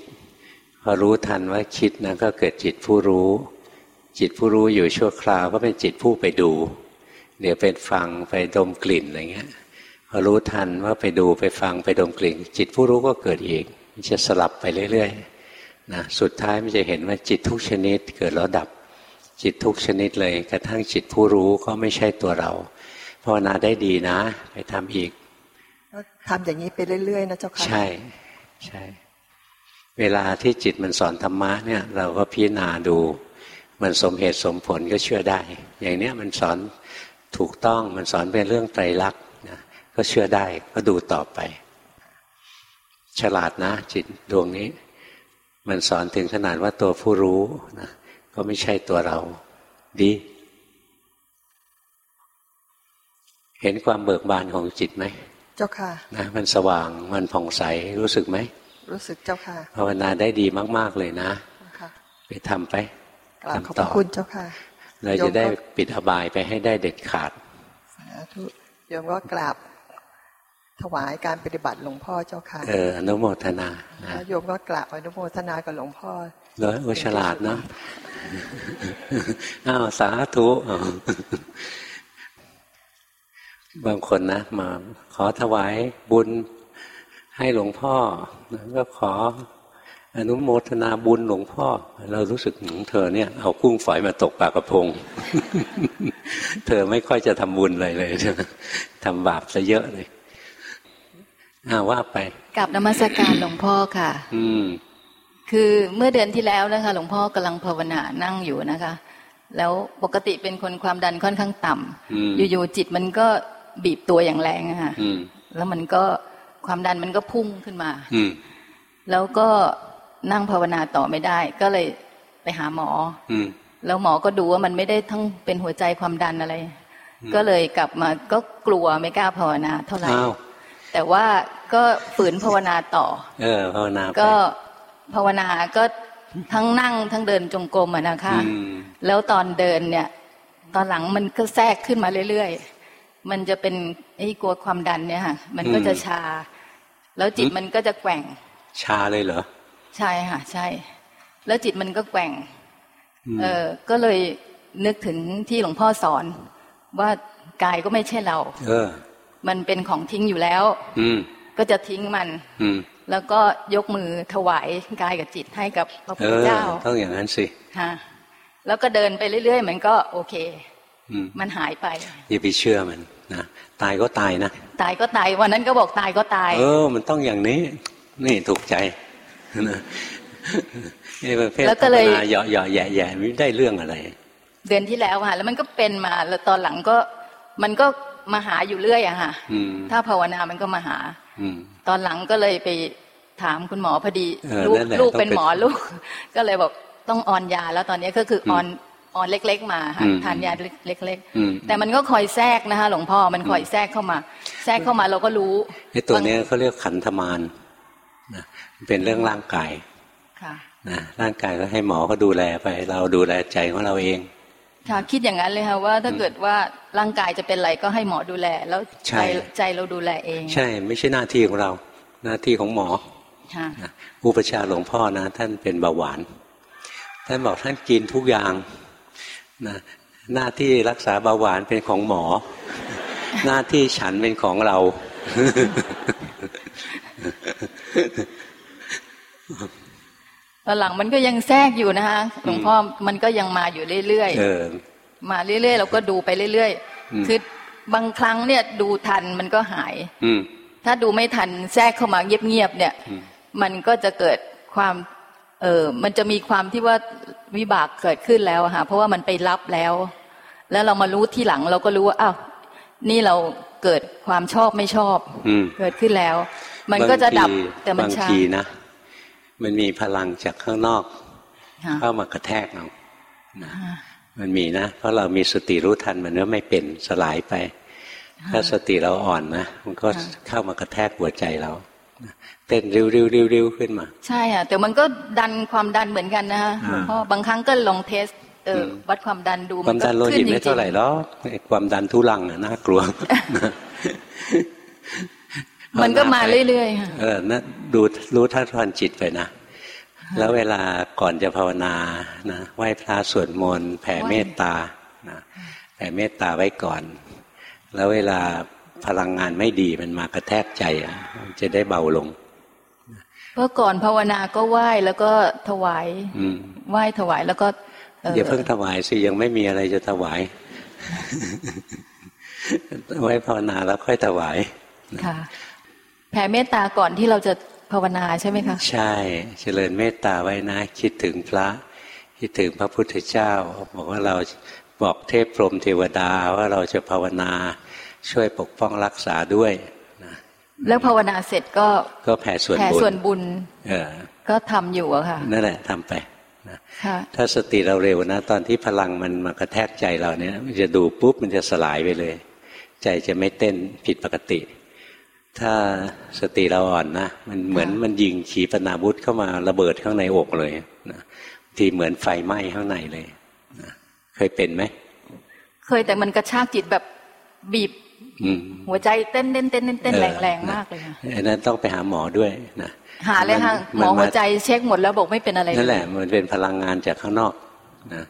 พอรู้ทันว่าคิดนะก็เกิดจิตผู้รู้ จิตผู้รู้อยู่ชั่วคราวก็เป็นจิตผู้ไปดู เดี๋ยวเป็นฟังไปดมกลิ่นอะไรเงี้ยพอรู้ทันว่าไปดูไปฟังไปดมกลิ่น จิตผู้รู้ก็เกิดอีกมันจะสลับไปเรื่อยๆนะสุดท้ายมันจะเห็นว่าจิตทุกชนิดเกิดแล้วดับ จิตทุกชนิดเลย กระทั่งจิตผู้รู้ก็ไม่ใช่ตัวเราภาวนาได้ดีนะ ไปทำอีกทำอย่างนี้ไปเรื่อยๆนะเจ้าค่ะใช่ใช่ เวลาที่จิตมันสอนธรรมะเนี่ย เราก็พิจารณาดู มันสมเหตุสมผลก็เชื่อได้ อย่างเนี้ยมันสอนถูกต้องมันสอนเป็นเรื่องไตรลักษณ์นะก็เชื่อได้ก็ดูต่อไป ฉลาดนะ จิตดวงนี้ มันสอนถึงขนาดว่าตัวผู้รู้นะก็ไม่ใช่ตัวเรา ดี เห็นความเบิกบานของจิตไหมเจ้าค่ะนะมันสว่างมันผ่องใสรู้สึกไหมรู้สึกเจ้าค่ะภาวนาได้ดีมาก ๆเลยนะ ไปทำไป ขอบคุณเจ้าค่ะเราจะได้ปิดอบายไปให้ได้เด็ดขาดสาธุโยมก็กราบถวายการปฏิบัติหลวงพ่อเจ้าค่ะ เอออนุโมทนาโยมก็กราบอนุโมทนากับหลวงพ่อเลยโอฉลาดเนาะอ้าวสาธุบางคนนะมาขอถวายบุญให้หลวงพ่อก็ขอ อนุโมทนาบุญหลวงพ่อ เรารู้สึกหงเธอเนี่ยเอากุ้งฝอยมาตกปากกระพง เธอไม่ค่อยจะทำบุญเลยเลยใช่ไหมทำบาปซะเยอะเลยอาว่าไปกับนมัสการหลวงพ่อค่ะ อืม คือเมื่อเดือนที่แล้วนะคะ หลวงพ่อกำลังภาวนานั่งอยู่นะคะ แล้วปกติเป็นคนความดันค่อนข้างต่ำอยู่ๆจิตมันก็บีบตัวอย่างแรงอะค่ะแล้วมันก็ความดันมันก็พุ่งขึ้นมา อืแล้วก็ นั่งภาวนาต่อไม่ได้ ก็เลยไปหาหมอ อืแล้วหมอก็ดูว่ามันไม่ได้ทั้งเป็นหัวใจความดันอะไร ก็เลยกลับมาก็กลัวไม่กล้าภาวนาเท่าไหร่แต่ว่าก็ฝืนภาวนาต่อ เออภาวนาก็ภาวนาก็ทั้งนั่งทั้งเดินจงกรมอะนะคะ แล้วตอนเดินเนี่ย ตอนหลังมันก็แทรกขึ้นมาเรื่อยๆ มันจะเป็นไอ้กลัวความดันเนี่ยค่ะ มันก็จะชา แล้วจิตมันก็จะแกว่ง ชาเลยเหรอ ใช่ค่ะใช่ แล้วจิตมันก็แกว่ง เออก็เลยนึกถึงที่หลวงพ่อสอน ว่ากายก็ไม่ใช่เรา เออ มันเป็นของทิ้งอยู่แล้ว อืก็จะทิ้งมัน อืแล้วก็ยกมือถวายกายกับจิตให้กับพระพุทธเจ้าต้องอย่างนั้นสิฮะแล้วก็เดินไปเรื่อยๆมันก็โอเคมันหายไปอย่าไปเชื่อมันนะตายก็ตายนะ ตายก็ตายวันนั้นก็บอกตายก็ตาย เออ มันต้องอย่างนี้ นี่ถูกใจ นะนี่ประเภทก็เลยเหยาะเหยาะแย่แย่ไม่ได้เรื่องอะไร เดือนที่แล้วค่ะ แล้วมันก็เป็นมา แล้วตอนหลังก็มันก็มาหาอยู่เรื่อยอะค่ะถ้าภาวนามันก็มาหาตอนหลังก็เลยไปถามคุณหมอพอดีลูกลูกเป็นหมอลูก ก็เลยบอกต้องออนยาแล้วตอนนี้ก็คือออนออนเล็ก ๆ มาค่ะทานยาเล็ก ๆ แต่มันก็คอยแทรกนะคะ หลวงพ่อมันคอยแทรกเข้ามา แทรกเข้ามาเราก็รู้ไอ้ตัวนี้เขาเรียกขันธมารนะ เป็นเรื่องร่างกายนะร่างกายก็ให้หมอเขาดูแลไป เราดูแลใจของเราเองค่ะคิดอย่างนั้นเลยค่ะว่าถ้าเกิดว่าร่างกายจะเป็นอะไรก็ให้หมอดูแล แล้วใจใจเราดูแลเอง ใช่ ไม่ใช่หน้าที่ของเรา หน้าที่ของหมออุปชาหลวงพ่อนะ ท่านเป็นเบาหวานท่านบอกท่านกินทุกอย่างนะหน้าที่รักษาเบาหวานเป็นของหมอ หน้าที่ฉันเป็นของเรา ตอนหลังมันก็ยังแทรกอยู่นะคะหลวงพ่อมันก็ยังมาอยู่เรื่อยๆมาเรื่อยๆเราก็ดูไปเรื่อยๆ คือบางครั้งเนี่ยดูทันมันก็หายถ้าดูไม่ทันแทรกเข้ามาเงียบๆเนี่ย มันก็จะเกิดความเออมันจะมีความที่ว่าวิบากเกิดขึ้นแล้วค่ะเพราะว่ามันไปรับแล้ว แล้วเรามารู้ที่หลังเราก็รู้ว่าอ้าวนี่เราเกิดความชอบไม่ชอบ เกิดขึ้นแล้ว มันก็จะดับแต่มันช้านะ มันมีพลังจากข้างนอกเข้ามากระแทกเรามันมีนะ เพราะเรามีสติรู้ทันมันก็ไม่เป็นสลายไป ถ้าสติเราอ่อนนะมันก็เข้ามากระแทกหัวใจเราเต้นริ้วริ้วริ้วริ้วขึ้นมา ใช่อะแต่มันก็ดันความดันเหมือนกันนะคะเพราะบางครั้งก็ลองเทสเออวัดความดันดูความดันโลหิตไม่เท่าไหร่หรอกความดันทุลังอะน่ากลัว มันก็มาเรื่อยๆค่ะเออนะดูรู้ท่าทานจิตไปนะ แล้วเวลาก่อนจะภาวนานะไหว้พระสวดมนต์แผ่เมตตานะแผ่เมตตาไว้ก่อน แล้วเวลาพลังงานไม่ดีมันมากระแทกใจอะจะได้เบาลงเมื่อก่อนภาวนาก็ไหว้แล้วก็ถวายไหว้ถวายแล้วก็อย่าเพิ่งถวายสิยังไม่มีอะไรจะถวาย ไว้ภาวนาแล้วค่อยถวายค่ะ แผ่เมตตาก่อนที่เราจะภาวนาใช่ไหมคะ ใช่เจริญเมตตาไว้นะ คิดถึงพระ คิดถึงพระพุทธเจ้า บอกว่าเราบอกเทพพรหมเทวดาว่าเราจะภาวนาช่วยปกป้องรักษาด้วยนะแล้วภาวนาเสร็จก็ก็แผ่ส่วนบุญแผ่ส่วนบุญเออก็ทำอยู่อะค่ะนั่นแหละทำไปนะถ้าสติเราเร็วนะ ตอนที่พลังมันมากระแทกใจเราเนี่ย มันจะดูปุ๊บมันจะสลายไปเลย ใจจะไม่เต้นผิดปกติ ถ้าสติเราอ่อนนะมันเหมือนมันยิงขีปนาวุธเข้ามาระเบิดข้างในอกเลยนะทีเหมือนไฟไหม้ข้างในเลยนะเคยเป็นไหมเคยแต่มันกระชากจิตแบบบีบหัวใจเต้นเต้นเต้นเต้นแรงแรงมากเลยค่ะอันนั้นต้องไปหาหมอด้วยนะหาเลยค่ะหมอหัวใจเช็คหมดแล้วบอกไม่เป็นอะไรนั่นแหละ มันเป็นพลังงานจากข้างนอกนะ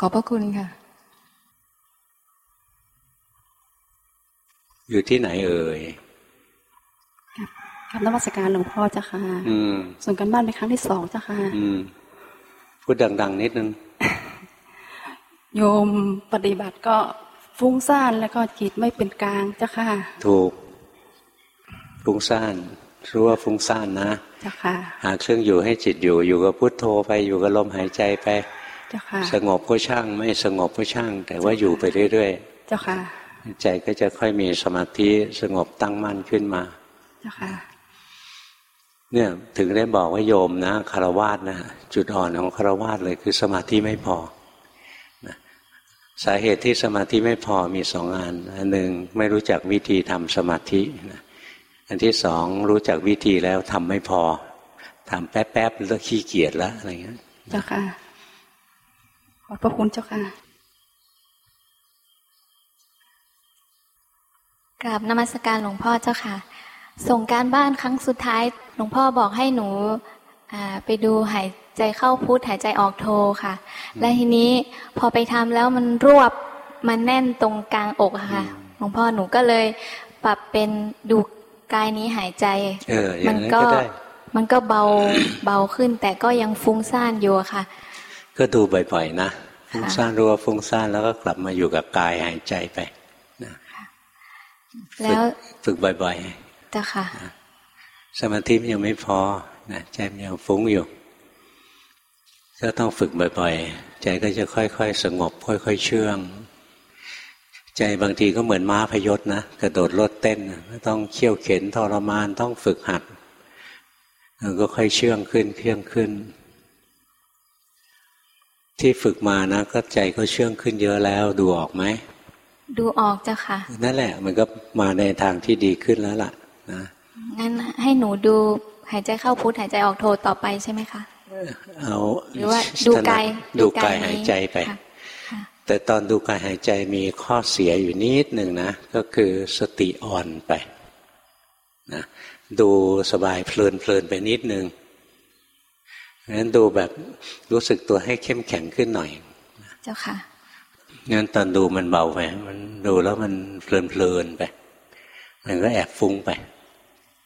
ขอบพระคุณค่ะ อยู่ที่ไหนเอ่ยครับนมัสการหลวงพ่อเจ้าค่ะส่วนกันบ้านเป็นครั้งที่สองเจ้าค่ะพูดดัง ๆ นิดนึง โยมปฏิบัติก็ฟุ้งซ่านแล้วก็จิตไม่เป็นกลางเจ้าค่ะ ถูก ฟุ้งซ่านรู้ว่าฟุ้งซ่านนะเจ้าค่ะ หาเครื่องอยู่ให้จิตอยู่ อยู่กับพุทโธไปอยู่กับลมหายใจไป เจ้าค่ะ สงบก็ช่าง ไม่สงบก็ช่าง แต่ว่าอยู่ไปเรื่อยๆ เจ้าค่ะ ใจก็จะค่อยมีสมาธิสงบตั้งมั่นขึ้นมาเจ้าค่ะเนี่ยถึงได้บอกว่าโยมนะคารวาสนะจุดอ่อนของคารวาสเลยคือสมาธิไม่พอนะสาเหตุที่สมาธิไม่พอมีสองอันอันหนึ่งไม่รู้จักวิธีทำสมาธินะอันที่สองรู้จักวิธีแล้วทำไม่พอทำแป๊บๆแล้วขี้เกียจแล้วอะไรเงี้ยเจ้าค่ะขอบพระคุณเจ้าค่ะ กราบนมัสการหลวงพ่อเจ้าค่ะ ส่งการบ้านครั้งสุดท้ายหลวงพ่อบอกให้หนูไปดูหายใจเข้าพุทหายใจออกโทค่ะ และทีนี้พอไปทำแล้วมันรวบมันแน่นตรงกลางอกค่ะหลวงพ่อหนูก็เลยปรับเป็นดูกายนี้หายใจมันก็มันก็เบาเบาขึ้น แต่ก็ยังฟุ้งซ่านอยู่ค่ะ ก็ดูบ่อยๆนะฟุ้งซ่านรู้ว่าฟุ้งซ่านแล้วก็กลับมาอยู่กับกายหายใจไป แล้วฝึกบ่อยๆเจ้าค่ะ สมาธิยังไม่พอนะใจมันยังฟุ้งอยู่ ก็ต้องฝึกบ่อยๆ ใจก็จะค่อยๆ สงบ ค่อยๆ เชื่อง ใจบางทีก็เหมือนม้าพยศนะ กระโดดโลดเต้น ต้องเขี่ยวเข็นทรมาน ต้องฝึกหัดก็ค่อยเชื่องขึ้นเชื่องขึ้น ที่ฝึกมานะ ก็ใจก็เชื่องขึ้นเยอะแล้วดูออกไหม ดูออกจ้ะค่ะ นั่นแหละ มันก็มาในทางที่ดีขึ้นแล้วล่ะนะงั้นให้หนูดูหายใจเข้าพุทหายใจออกโทต่อไปใช่ไหมคะเอาหรือว่าดูกายดูกายหายใจไป แต่ตอนดูกายหายใจมีข้อเสียอยู่นิดหนึ่งนะ ก็คือสติอ่อนไปนะดูสบายเพลินเพลินไปนิดนึงงั้นดูแบบรู้สึกตัวให้เข้มแข็งขึ้นหน่อย เจ้าค่ะ งั้นตอนดูมันเบาไปมันดูแล้วมันเพลินเพลินไป มันก็แอบฟุ้งไป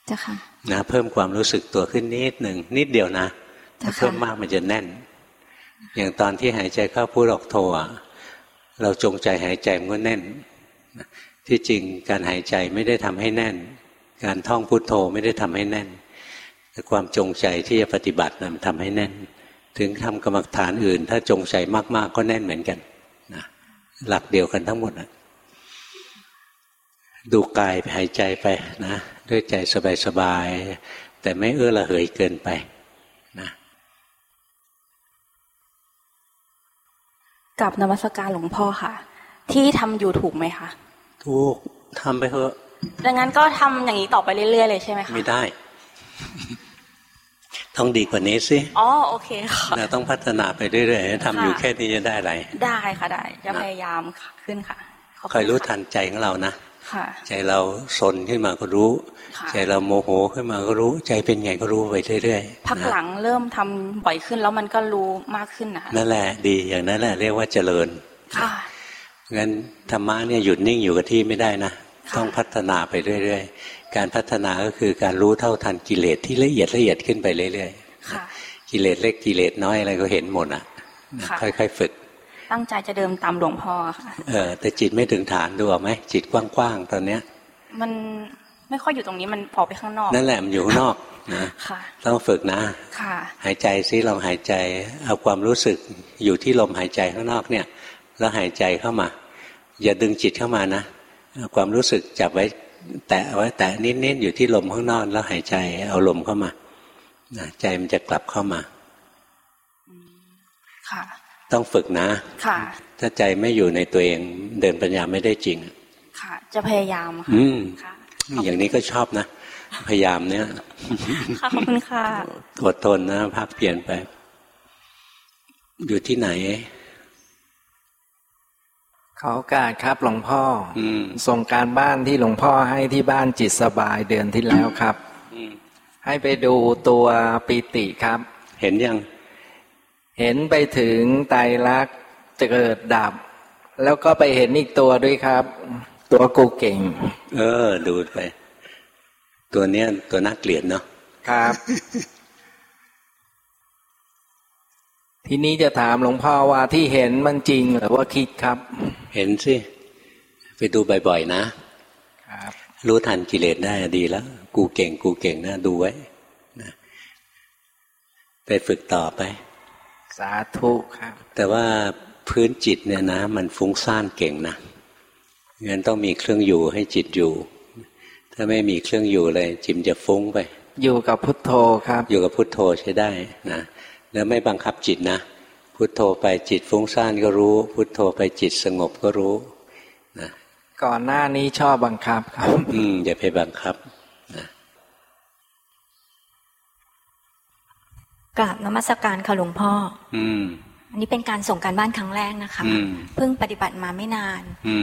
เจ้าค่ะนะเพิ่มความรู้สึกตัวขึ้นนิดหนึ่งนิดเดียวนะถ้าเพิ่มมากมันจะแน่น อย่างตอนที่หายใจเข้าพูดออกโทอะเราจงใจหายใจมันก็แน่น ที่จริงการหายใจไม่ได้ทำให้แน่น การท่องพุทโธไม่ได้ทำให้แน่น แต่ความจงใจที่จะปฏิบัตินะมันทำให้แน่น ถึงทำกรรมฐานอื่น ถ้าจงใจมากๆก็แน่นเหมือนกัน หลักเดียวกันทั้งหมดนะดูกายไปหายใจไปนะ ด้วยใจสบายๆแต่ไม่เอื้อละเหยเกินไปนะกับนมัสการหลวงพ่อค่ะ ที่ทำอยู่ถูกไหมคะถูกทำไปเถอะดังนั้นก็ทำอย่างนี้ต่อไปเรื่อยๆเลยใช่ไหมคะไม่ได้ ต้องดีกว่านี้สิอ๋อโอเคค่ะเราต้องพัฒนาไปเรื่อยๆทำอยู่แค่นี้จะได้อะไร ได้ค่ะได้จะพยายามขึ้นค่ะคอยรู้ทันใจของเรานะใจเราสนขึ้นมาก็รู้ ใจเราโมโหขึ้นมาก็รู้ ใจเป็นไงก็รู้ไปเรื่อยๆพักหลังเริ่มทำบ่อยขึ้นแล้วมันก็รู้มากขึ้นนะคะนั่นแหละดีอย่างนั้นแหละเรียกว่าเจริญค่ะงั้นธรรมะเนี่ยหยุดนิ่งอยู่กับที่ไม่ได้นะต้องพัฒนาไปเรื่อยๆการพัฒนาก็คือการรู้เท่าทันกิเลสที่ละเอียดละเอียดขึ้นไปเรื่อยๆกิเลสเล็กกิเลสน้อยอะไรก็เห็นหมดอะ ค่อยๆฝึก ตั้งใจจะเดิมตามหลวงพ่อค่ะ เออ แต่จิตไม่ถึงฐานดูไหมจิตกว้างๆตอนเนี้ย มันไม่ค่อยอยู่ตรงนี้มันออกไปข้างนอก นั่นแหละมันอยู่ข้างนอกนะต้องฝึกนะค่ะหายใจซิลองหายใจ เอาความรู้สึกอยู่ที่ลมหายใจข้างนอกเนี่ย แล้วหายใจเข้ามา อย่าดึงจิตเข้ามานะความรู้สึกจับไว้ แตะไว้แตะนิดๆอยู่ที่ลมข้างนอกแล้วหายใจ เอาลมเข้ามาใจมันจะกลับเข้ามาค่ะ ต้องฝึกนะค่ะ ถ้าใจไม่อยู่ในตัวเองเดินปัญญาไม่ได้จริงค่ะ จะพยายามค่ะอืมอย่างนี้ก็ชอบนะ พยายามเนี่ยค่ะขอบคุณค่ะอดทนนะภาคเปลี่ยนไป อยู่ที่ไหน เขาการครับหลวงพ่อส่งการบ้านที่หลวงพ่อให้ที่บ้านจิตสบายเดือนที่แล้วครับให้ไปดูตัวปิติครับ เห็นยัง เห็นไปถึงไตรลักษณ์จะเกิดดับ แล้วก็ไปเห็นอีกตัวด้วยครับ ตัวกูเก่ง เออ ดูไป ตัวเนี้ยตัวน่าเกลียดเนาะครับ ทีนี้จะถามหลวงพ่อว่าที่เห็นมันจริงหรือว่าคิดครับ เห็นสิ ไปดูบ่อยๆนะครับรู้ทันกิเลสได้ดีแล้ว กูเก่ง กูเก่งนะดูไว้นะไปฝึกต่อไป สาธุครับ แต่ว่าพื้นจิตเนี่ยนะ มันฟุ้งซ่านเก่งนะงั้นต้องมีเครื่องอยู่ให้จิตอยู่ ถ้าไม่มีเครื่องอยู่เลยจิมจะฟุ้งไป อยู่กับพุทโธครับ อยู่กับพุทโธใช้ได้นะแล้วไม่บังคับจิตนะ พุทโธไปจิตฟุ้งซ่านก็รู้ พุทโธไปจิตสงบก็รู้นะก่อนหน้านี้ชอบบังคับครับอืมอย่าไปบังคับนะกราบนมัสการค่ะหลวงพ่อ อืม อันนี้เป็นการส่งการบ้านครั้งแรกนะคะเพิ่งปฏิบัติมาไม่นาน อื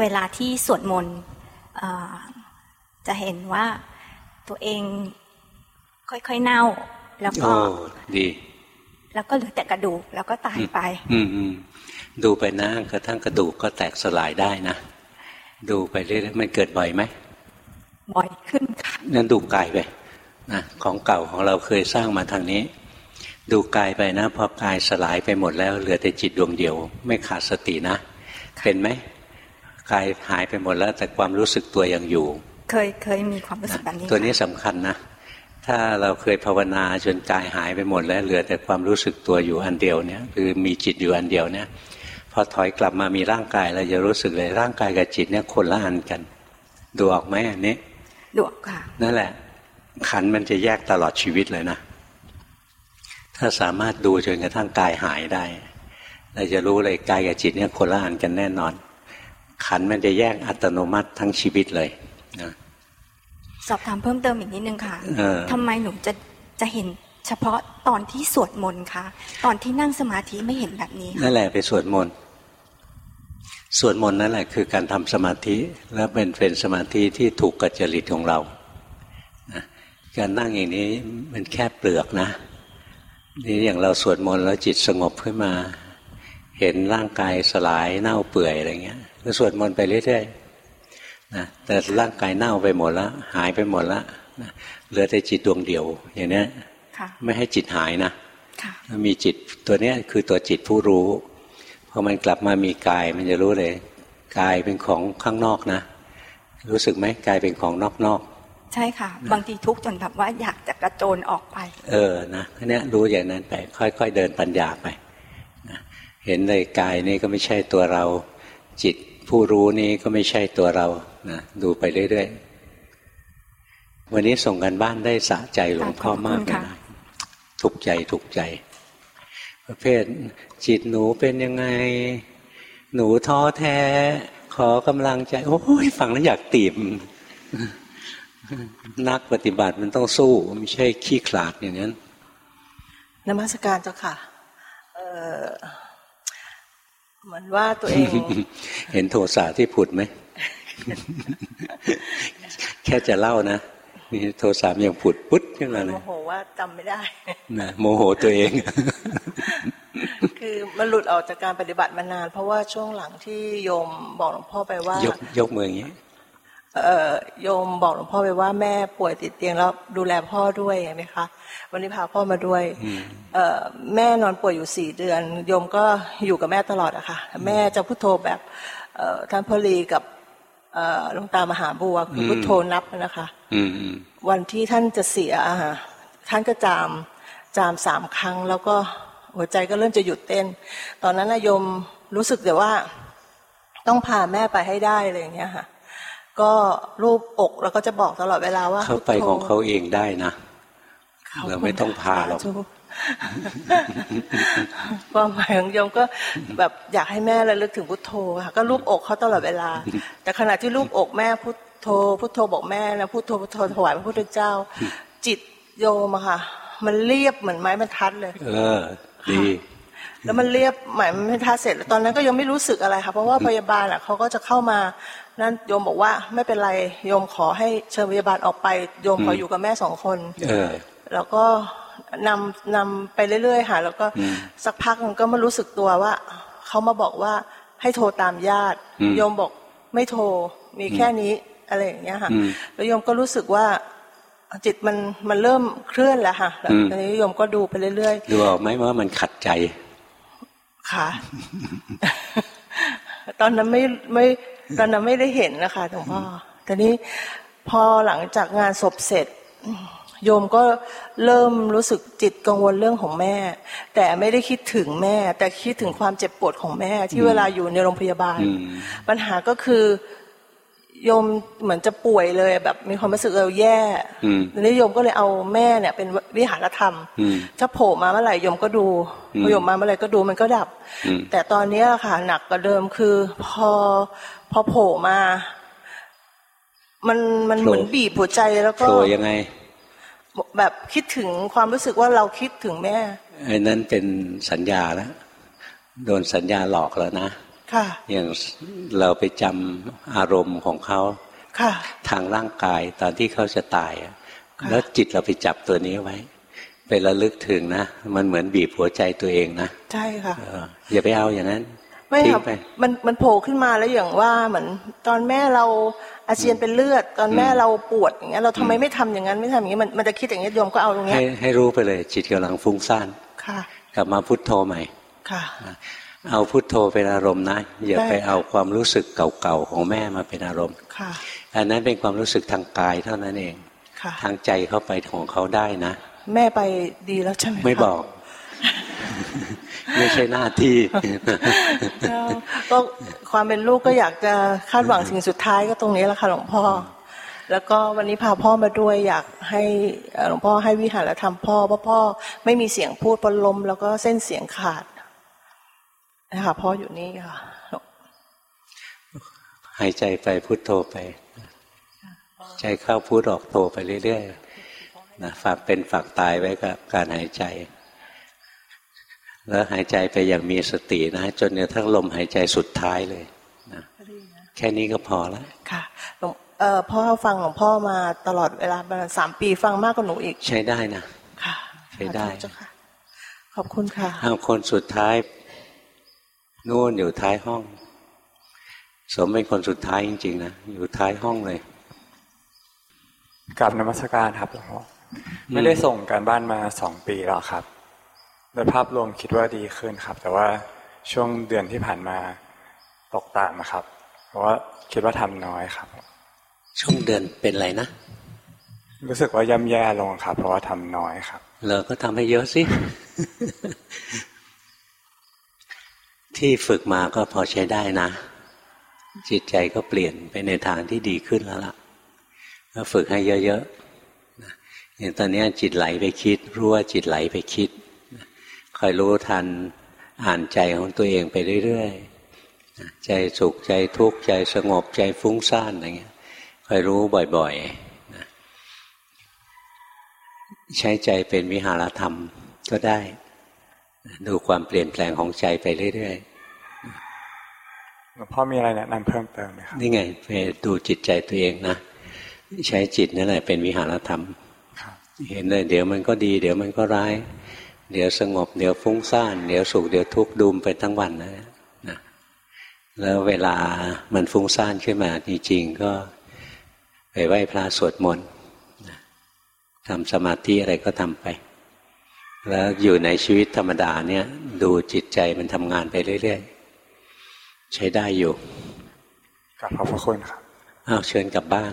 เวลาที่สวดมนต์จะเห็นว่าตัวเองค่อยๆเน่า แล้วก็ดี แล้วก็เหลือแต่กระดูกแล้วก็ตายไป อืมอืมดูไปนะกระทั่งกระดูกก็แตกสลายได้นะดูไปเรื่อยๆมันเกิดบ่อยไหมบ่อยขึ้นค่ะนั่นดูกายไปนะของเก่าของเราเคยสร้างมาทางนี้ ดูกายไปนะพอกายสลายไปหมดแล้ว เหลือแต่จิตดวงเดียว ไม่ขาดสตินะเป็นไหมกายหายไปหมดแล้ว แต่ความรู้สึกตัวยังอยู่ เคยเคยมีความรู้สึกแบบนี้ ตัวนี้สำคัญนะ ถ้าเราเคยภาวนาจนกายหายไปหมดแล้วเหลือแต่ความรู้สึกตัวอยู่อันเดียวเนี่ยคือมีจิตอยู่อันเดียวเนี่ยพอถอยกลับมามีร่างกายเราจะรู้สึกเลยร่างกายกับจิตเนี่ยคนละอันกัน ดูออกไหมอันนี้ดูออกค่ะ นั่นแหละ ขันมันจะแยกตลอดชีวิตเลยนะ ถ้าสามารถดูจนกระทั่งกายหายได้ เราจะรู้เลยกายกับจิตเนี่ยคนละอันกันแน่นอน ขันมันจะแยกอัตโนมัติทั้งชีวิตเลยนะ สอบถามเพิ่มเติมอีกนิดนึงค่ะทำไมหนูจะจะเห็นเฉพาะตอนที่สวดมนต์คะตอนที่นั่งสมาธิไม่เห็นแบบนี้นั่นแหละไปสวดมนต์สวดมนต์นั่นแหละคือการทำสมาธิแล้วเป็นเป็นสมาธิที่ถูกกัจจริตของเรานะการนั่งอย่างนี้มันแค่เปลือกนะนี่อย่างเราสวดมนต์แล้วจิตสงบขึ้นมา เห็นร่างกายสลายเน่าเปื่อยอะไรเงี้ยก็สวดมนต์ไปเรื่อยๆ นะแต่ร่างกายเน่าไปหมดแล้วหายไปหมดแล้วนะเหลือแต่จิตดวงเดียว อย่างนี้ไม่ให้จิตหายนะมีจิตตัวนี้คือตัวจิตผู้รู้พอมันกลับมามีกายมันจะรู้เลยกายเป็นของข้างนอกนะรู้สึกไหมกายเป็นของนอกนอกใช่ค่ะ บางทีทุกจนแบบว่าอยากจะกระโจนออกไป เออนะเนี้ยรู้อย่างนั้นไป ค่อย ๆ เดินปัญญาไปนะเห็นเลยกายนี่ก็ไม่ใช่ตัวเรา จิตผู้รู้นี้ก็ไม่ใช่ตัวเรา นะดูไปเรื่อยๆ วันนี้ส่งกันบ้านได้สะใจหลวงพ่อมากเลยนะถูกใจถูกใจ ประเภทจิตหนูเป็นยังไง หนูท้อแท้ ขอกำลังใจ โอ้ยฟังแล้วอยากตีมนักปฏิบัติมันต้องสู้ ไม่ใช่ขี้ขลาดอย่างนั้นนมัสการเจ้าค่ะเหมือนว่าตัวเอง เห็นโทสะที่ผุดไหม แค่จะเล่านะนี่โทสะยังผุดปุ๊ดขึ้นมาเลยโมโหว่าจำไม่ได้นะโมโหตัวเอง คือมันหลุดออกจากการปฏิบัติมานาน เพราะว่าช่วงหลังที่โยมบอกหลวงพ่อไปว่ายกยกมืออย่างนี้เอ่อโยมบอกหลวงพ่อไปว่าแม่ป่วยติดเตียงแล้วดูแลพ่อด้วยไหมคะ วันนี้พาพ่อมาด้วยเอ่อแม่นอนป่วยอยู่สี่เดือน โยมก็อยู่กับแม่ตลอดอะค่ะ แม่จะพุทโธแบบท่านพลีกับ หลวงตามหาบัวคือพุทโธนับนะคะวันที่ท่านจะเสียท่านก็จามจามสามครั้ง แล้วก็หัวใจก็เริ่มจะหยุดเต้น ตอนนั้นนายโยมรู้สึกแต่ว่า ต้องพาแม่ไปให้ได้เลยอย่างเงี้ยค่ะ ก็รูปอกแล้วก็จะบอกตลอดเวลาว่า เขาไปของเขาเองได้นะเราไม่ต้องพาหรอก ความหมายของโยมก็แบบอยากให้แม่ระลึกถึงพุทโธค่ะก็รูปอกเขาตลอดเวลา แต่ขณะที่รูปอกแม่พุทโธพุทโธบอกแม่นะพุทโธพุทโธถวายพระพุทธเจ้า จิตโยมอะค่ะ มันเรียบเหมือนไม้บรรทัดเลย เออ ดีแล้วมันเรียบหมายมันไม่ทัดเสร็จตอนนั้นก็ยังไม่รู้สึกอะไรค่ะเพราะว่าพยาบาลอะเขาก็จะเข้ามานั่นโยมบอกว่าไม่เป็นไรโยมขอให้เชิญพยาบาลออกไป โยมขออยู่กับแม่สองคนแล้วก็ นำนำไปเรื่อยๆค่ะแล้วก็สักพักมันก็มารู้สึกตัวว่าเขามาบอกว่าให้โทรตามญาติโยมบอกไม่โทรมีแค่นี้อะไรอย่างเงี้ยค่ะแล้วโยมก็รู้สึกว่าจิตมันมันเริ่มเคลื่อนแล้วค่ะแล้วตอนนี้โยมก็ดูไปเรื่อยๆดูออกไหมว่ามันขัดใจค่ะตอนนั้นไม่ไม่ตอนนั้นไม่ได้เห็นนะคะหลวงพ่อแต่นี้พอหลังจากงานศพเสร็จ โยมก็เริ่มรู้สึกจิตกังวลเรื่องของแม่ แต่ไม่ได้คิดถึงแม่ แต่คิดถึงความเจ็บปวดของแม่ ที่เวลาอยู่ในโรงพยาบาล ปัญหาก็คือโยมเหมือนจะป่วยเลยแบบมีความรู้สึกเราแย่ทีนี้โยมก็เลยเอาแม่เนี่ยเป็นวิหารธรรมจะโผล่มาเมื่อไหร่โยมก็ดูพอโยมมาเมื่อไหร่ก็ดูมันก็ดับ แต่ตอนนี้ค่ะหนักกว่าเดิมคือ พอพอโผล่มา มันมันเหมือนบีบหัวใจแล้วก็โผล่ยังไง แบบคิดถึงความรู้สึกว่าเราคิดถึงแม่ไอ้นั้นเป็นสัญญาแล้วโดนสัญญาหลอกแล้วนะอย่างเราไปจำอารมณ์ของเขาทางร่างกายตอนที่เขาจะตายแล้วจิตเราไปจับตัวนี้ไว้ ไประลึกถึงนะ มันเหมือนบีบหัวใจตัวเองนะ ใช่ค่ะอย่าไปเอาอย่างนั้น ไม่ครับมันมันโผล่ขึ้นมาแล้วอย่างว่าเหมือนตอนแม่เราอาเจียนเป็นเลือด ตอนแม่เราปวดอย่างเงี้ยเราทำไมไม่ทำอย่างนั้นไม่ทำอย่างนี้มันมันจะคิดอย่างนี้โยมก็เอาตรงนี้ให้ให้รู้ไปเลยจิตกำลังฟุ้งซ่านค่ะ กลับมาพุทโธใหม่ค่ะ เอาพุทโธเป็นอารมณ์นะอย่าไปเอาความรู้สึกเก่าๆของแม่มาเป็นอารมณ์อันนั้นเป็นความรู้สึกทางกายเท่านั้นเองทางใจเข้าไปของเขาได้นะ แม่ไปดีแล้วใช่ไหมไม่บอก ไม่ใช่หน้าที่ก็ความเป็นลูกก็อยากจะคาดหวังสิ่งสุดท้ายก็ตรงนี้แหละค่ะหลวงพ่อ แล้วก็วันนี้พาพ่อมาด้วยอยากให้หลวงพ่อให้วิหารธรรมพ่อเพราะพ่อไม่มีเสียงพูดพลม แล้วก็เส้นเสียงขาดนะคะพ่ออยู่นี่ค่ะหายใจไปพุทโธไป ใจเข้าพุทออกโธไปเรื่อยๆนะฝากเป็นฝากตายไว้กับการหายใจ แล้วหายใจไปอย่างมีสตินะจนเนี่ยทั้งลมหายใจสุดท้ายเลยนะแค่นี้ก็พอแล้วค่ะหลวงพ่อฟังหลวงพ่อมาตลอดเวลาประมาณสามปีฟังมากกว่าหนูอีก ใช้ได้นะค่ะใช้ได้ขอบคุณค่ะคนสุดท้ายนู่นอยู่ท้ายห้อง สมเป็นคนสุดท้ายจริง ๆ นะอยู่ท้ายห้องเลยกับนมัสการครับหลวงพ่อไม่ได้ส่งการบ้านมาสองปีแล้วครับ โดยภาพรวมคิดว่าดีขึ้นครับ แต่ว่าช่วงเดือนที่ผ่านมาตกต่ำครับ เพราะว่าคิดว่าทำน้อยครับ ช่วงเดือนเป็นอะไรนะ รู้สึกว่าย่ำแย่ลงครับ เพราะว่าทำน้อยครับเราก็ทำให้เยอะสิ ที่ฝึกมาก็พอใช้ได้นะ จิตใจก็เปลี่ยนไปในทางที่ดีขึ้นแล้วล่ะก็ฝึกให้เยอะๆอย่างตอนนี้จิตไหลไปคิด รู้ว่าจิตไหลไปคิด คอยรู้ทันอ่านใจของตัวเองไปเรื่อยๆใจสุขใจทุกข์ใจสงบใจฟุ้งซ่านอะไรเงี้ยคอยรู้บ่อยๆ ใช้ใจเป็นวิหารธรรมก็ได้ ดูความเปลี่ยนแปลงของใจไปเรื่อยๆหลวงพ่อมีอะไรแนะนำเพิ่มเติมไหมครับนี่ไงไปดูจิตใจตัวเองนะใช้จิตนั่นแหละเป็นวิหารธรรม เห็นเลยเดี๋ยวมันก็ดี เดี๋ยวมันก็ร้าย เดี๋ยวสงบ เดี๋ยวฟุ้งซ่านเดี๋ยวสุขเดี๋ยวทุกข์ดูมไปทั้งวันนะนะแล้วเวลามันฟุ้งซ่านขึ้นมาจริงๆก็ไปไหว้พระสวดมนต์ทำสมาธิอะไรก็ทำไป แล้วอยู่ในชีวิตธรรมดาเนี่ย ดูจิตใจมันทำงานไปเรื่อยๆ ใช้ได้อยู่กลับขอบพระคุณครับอ้าวเชิญกลับบ้าน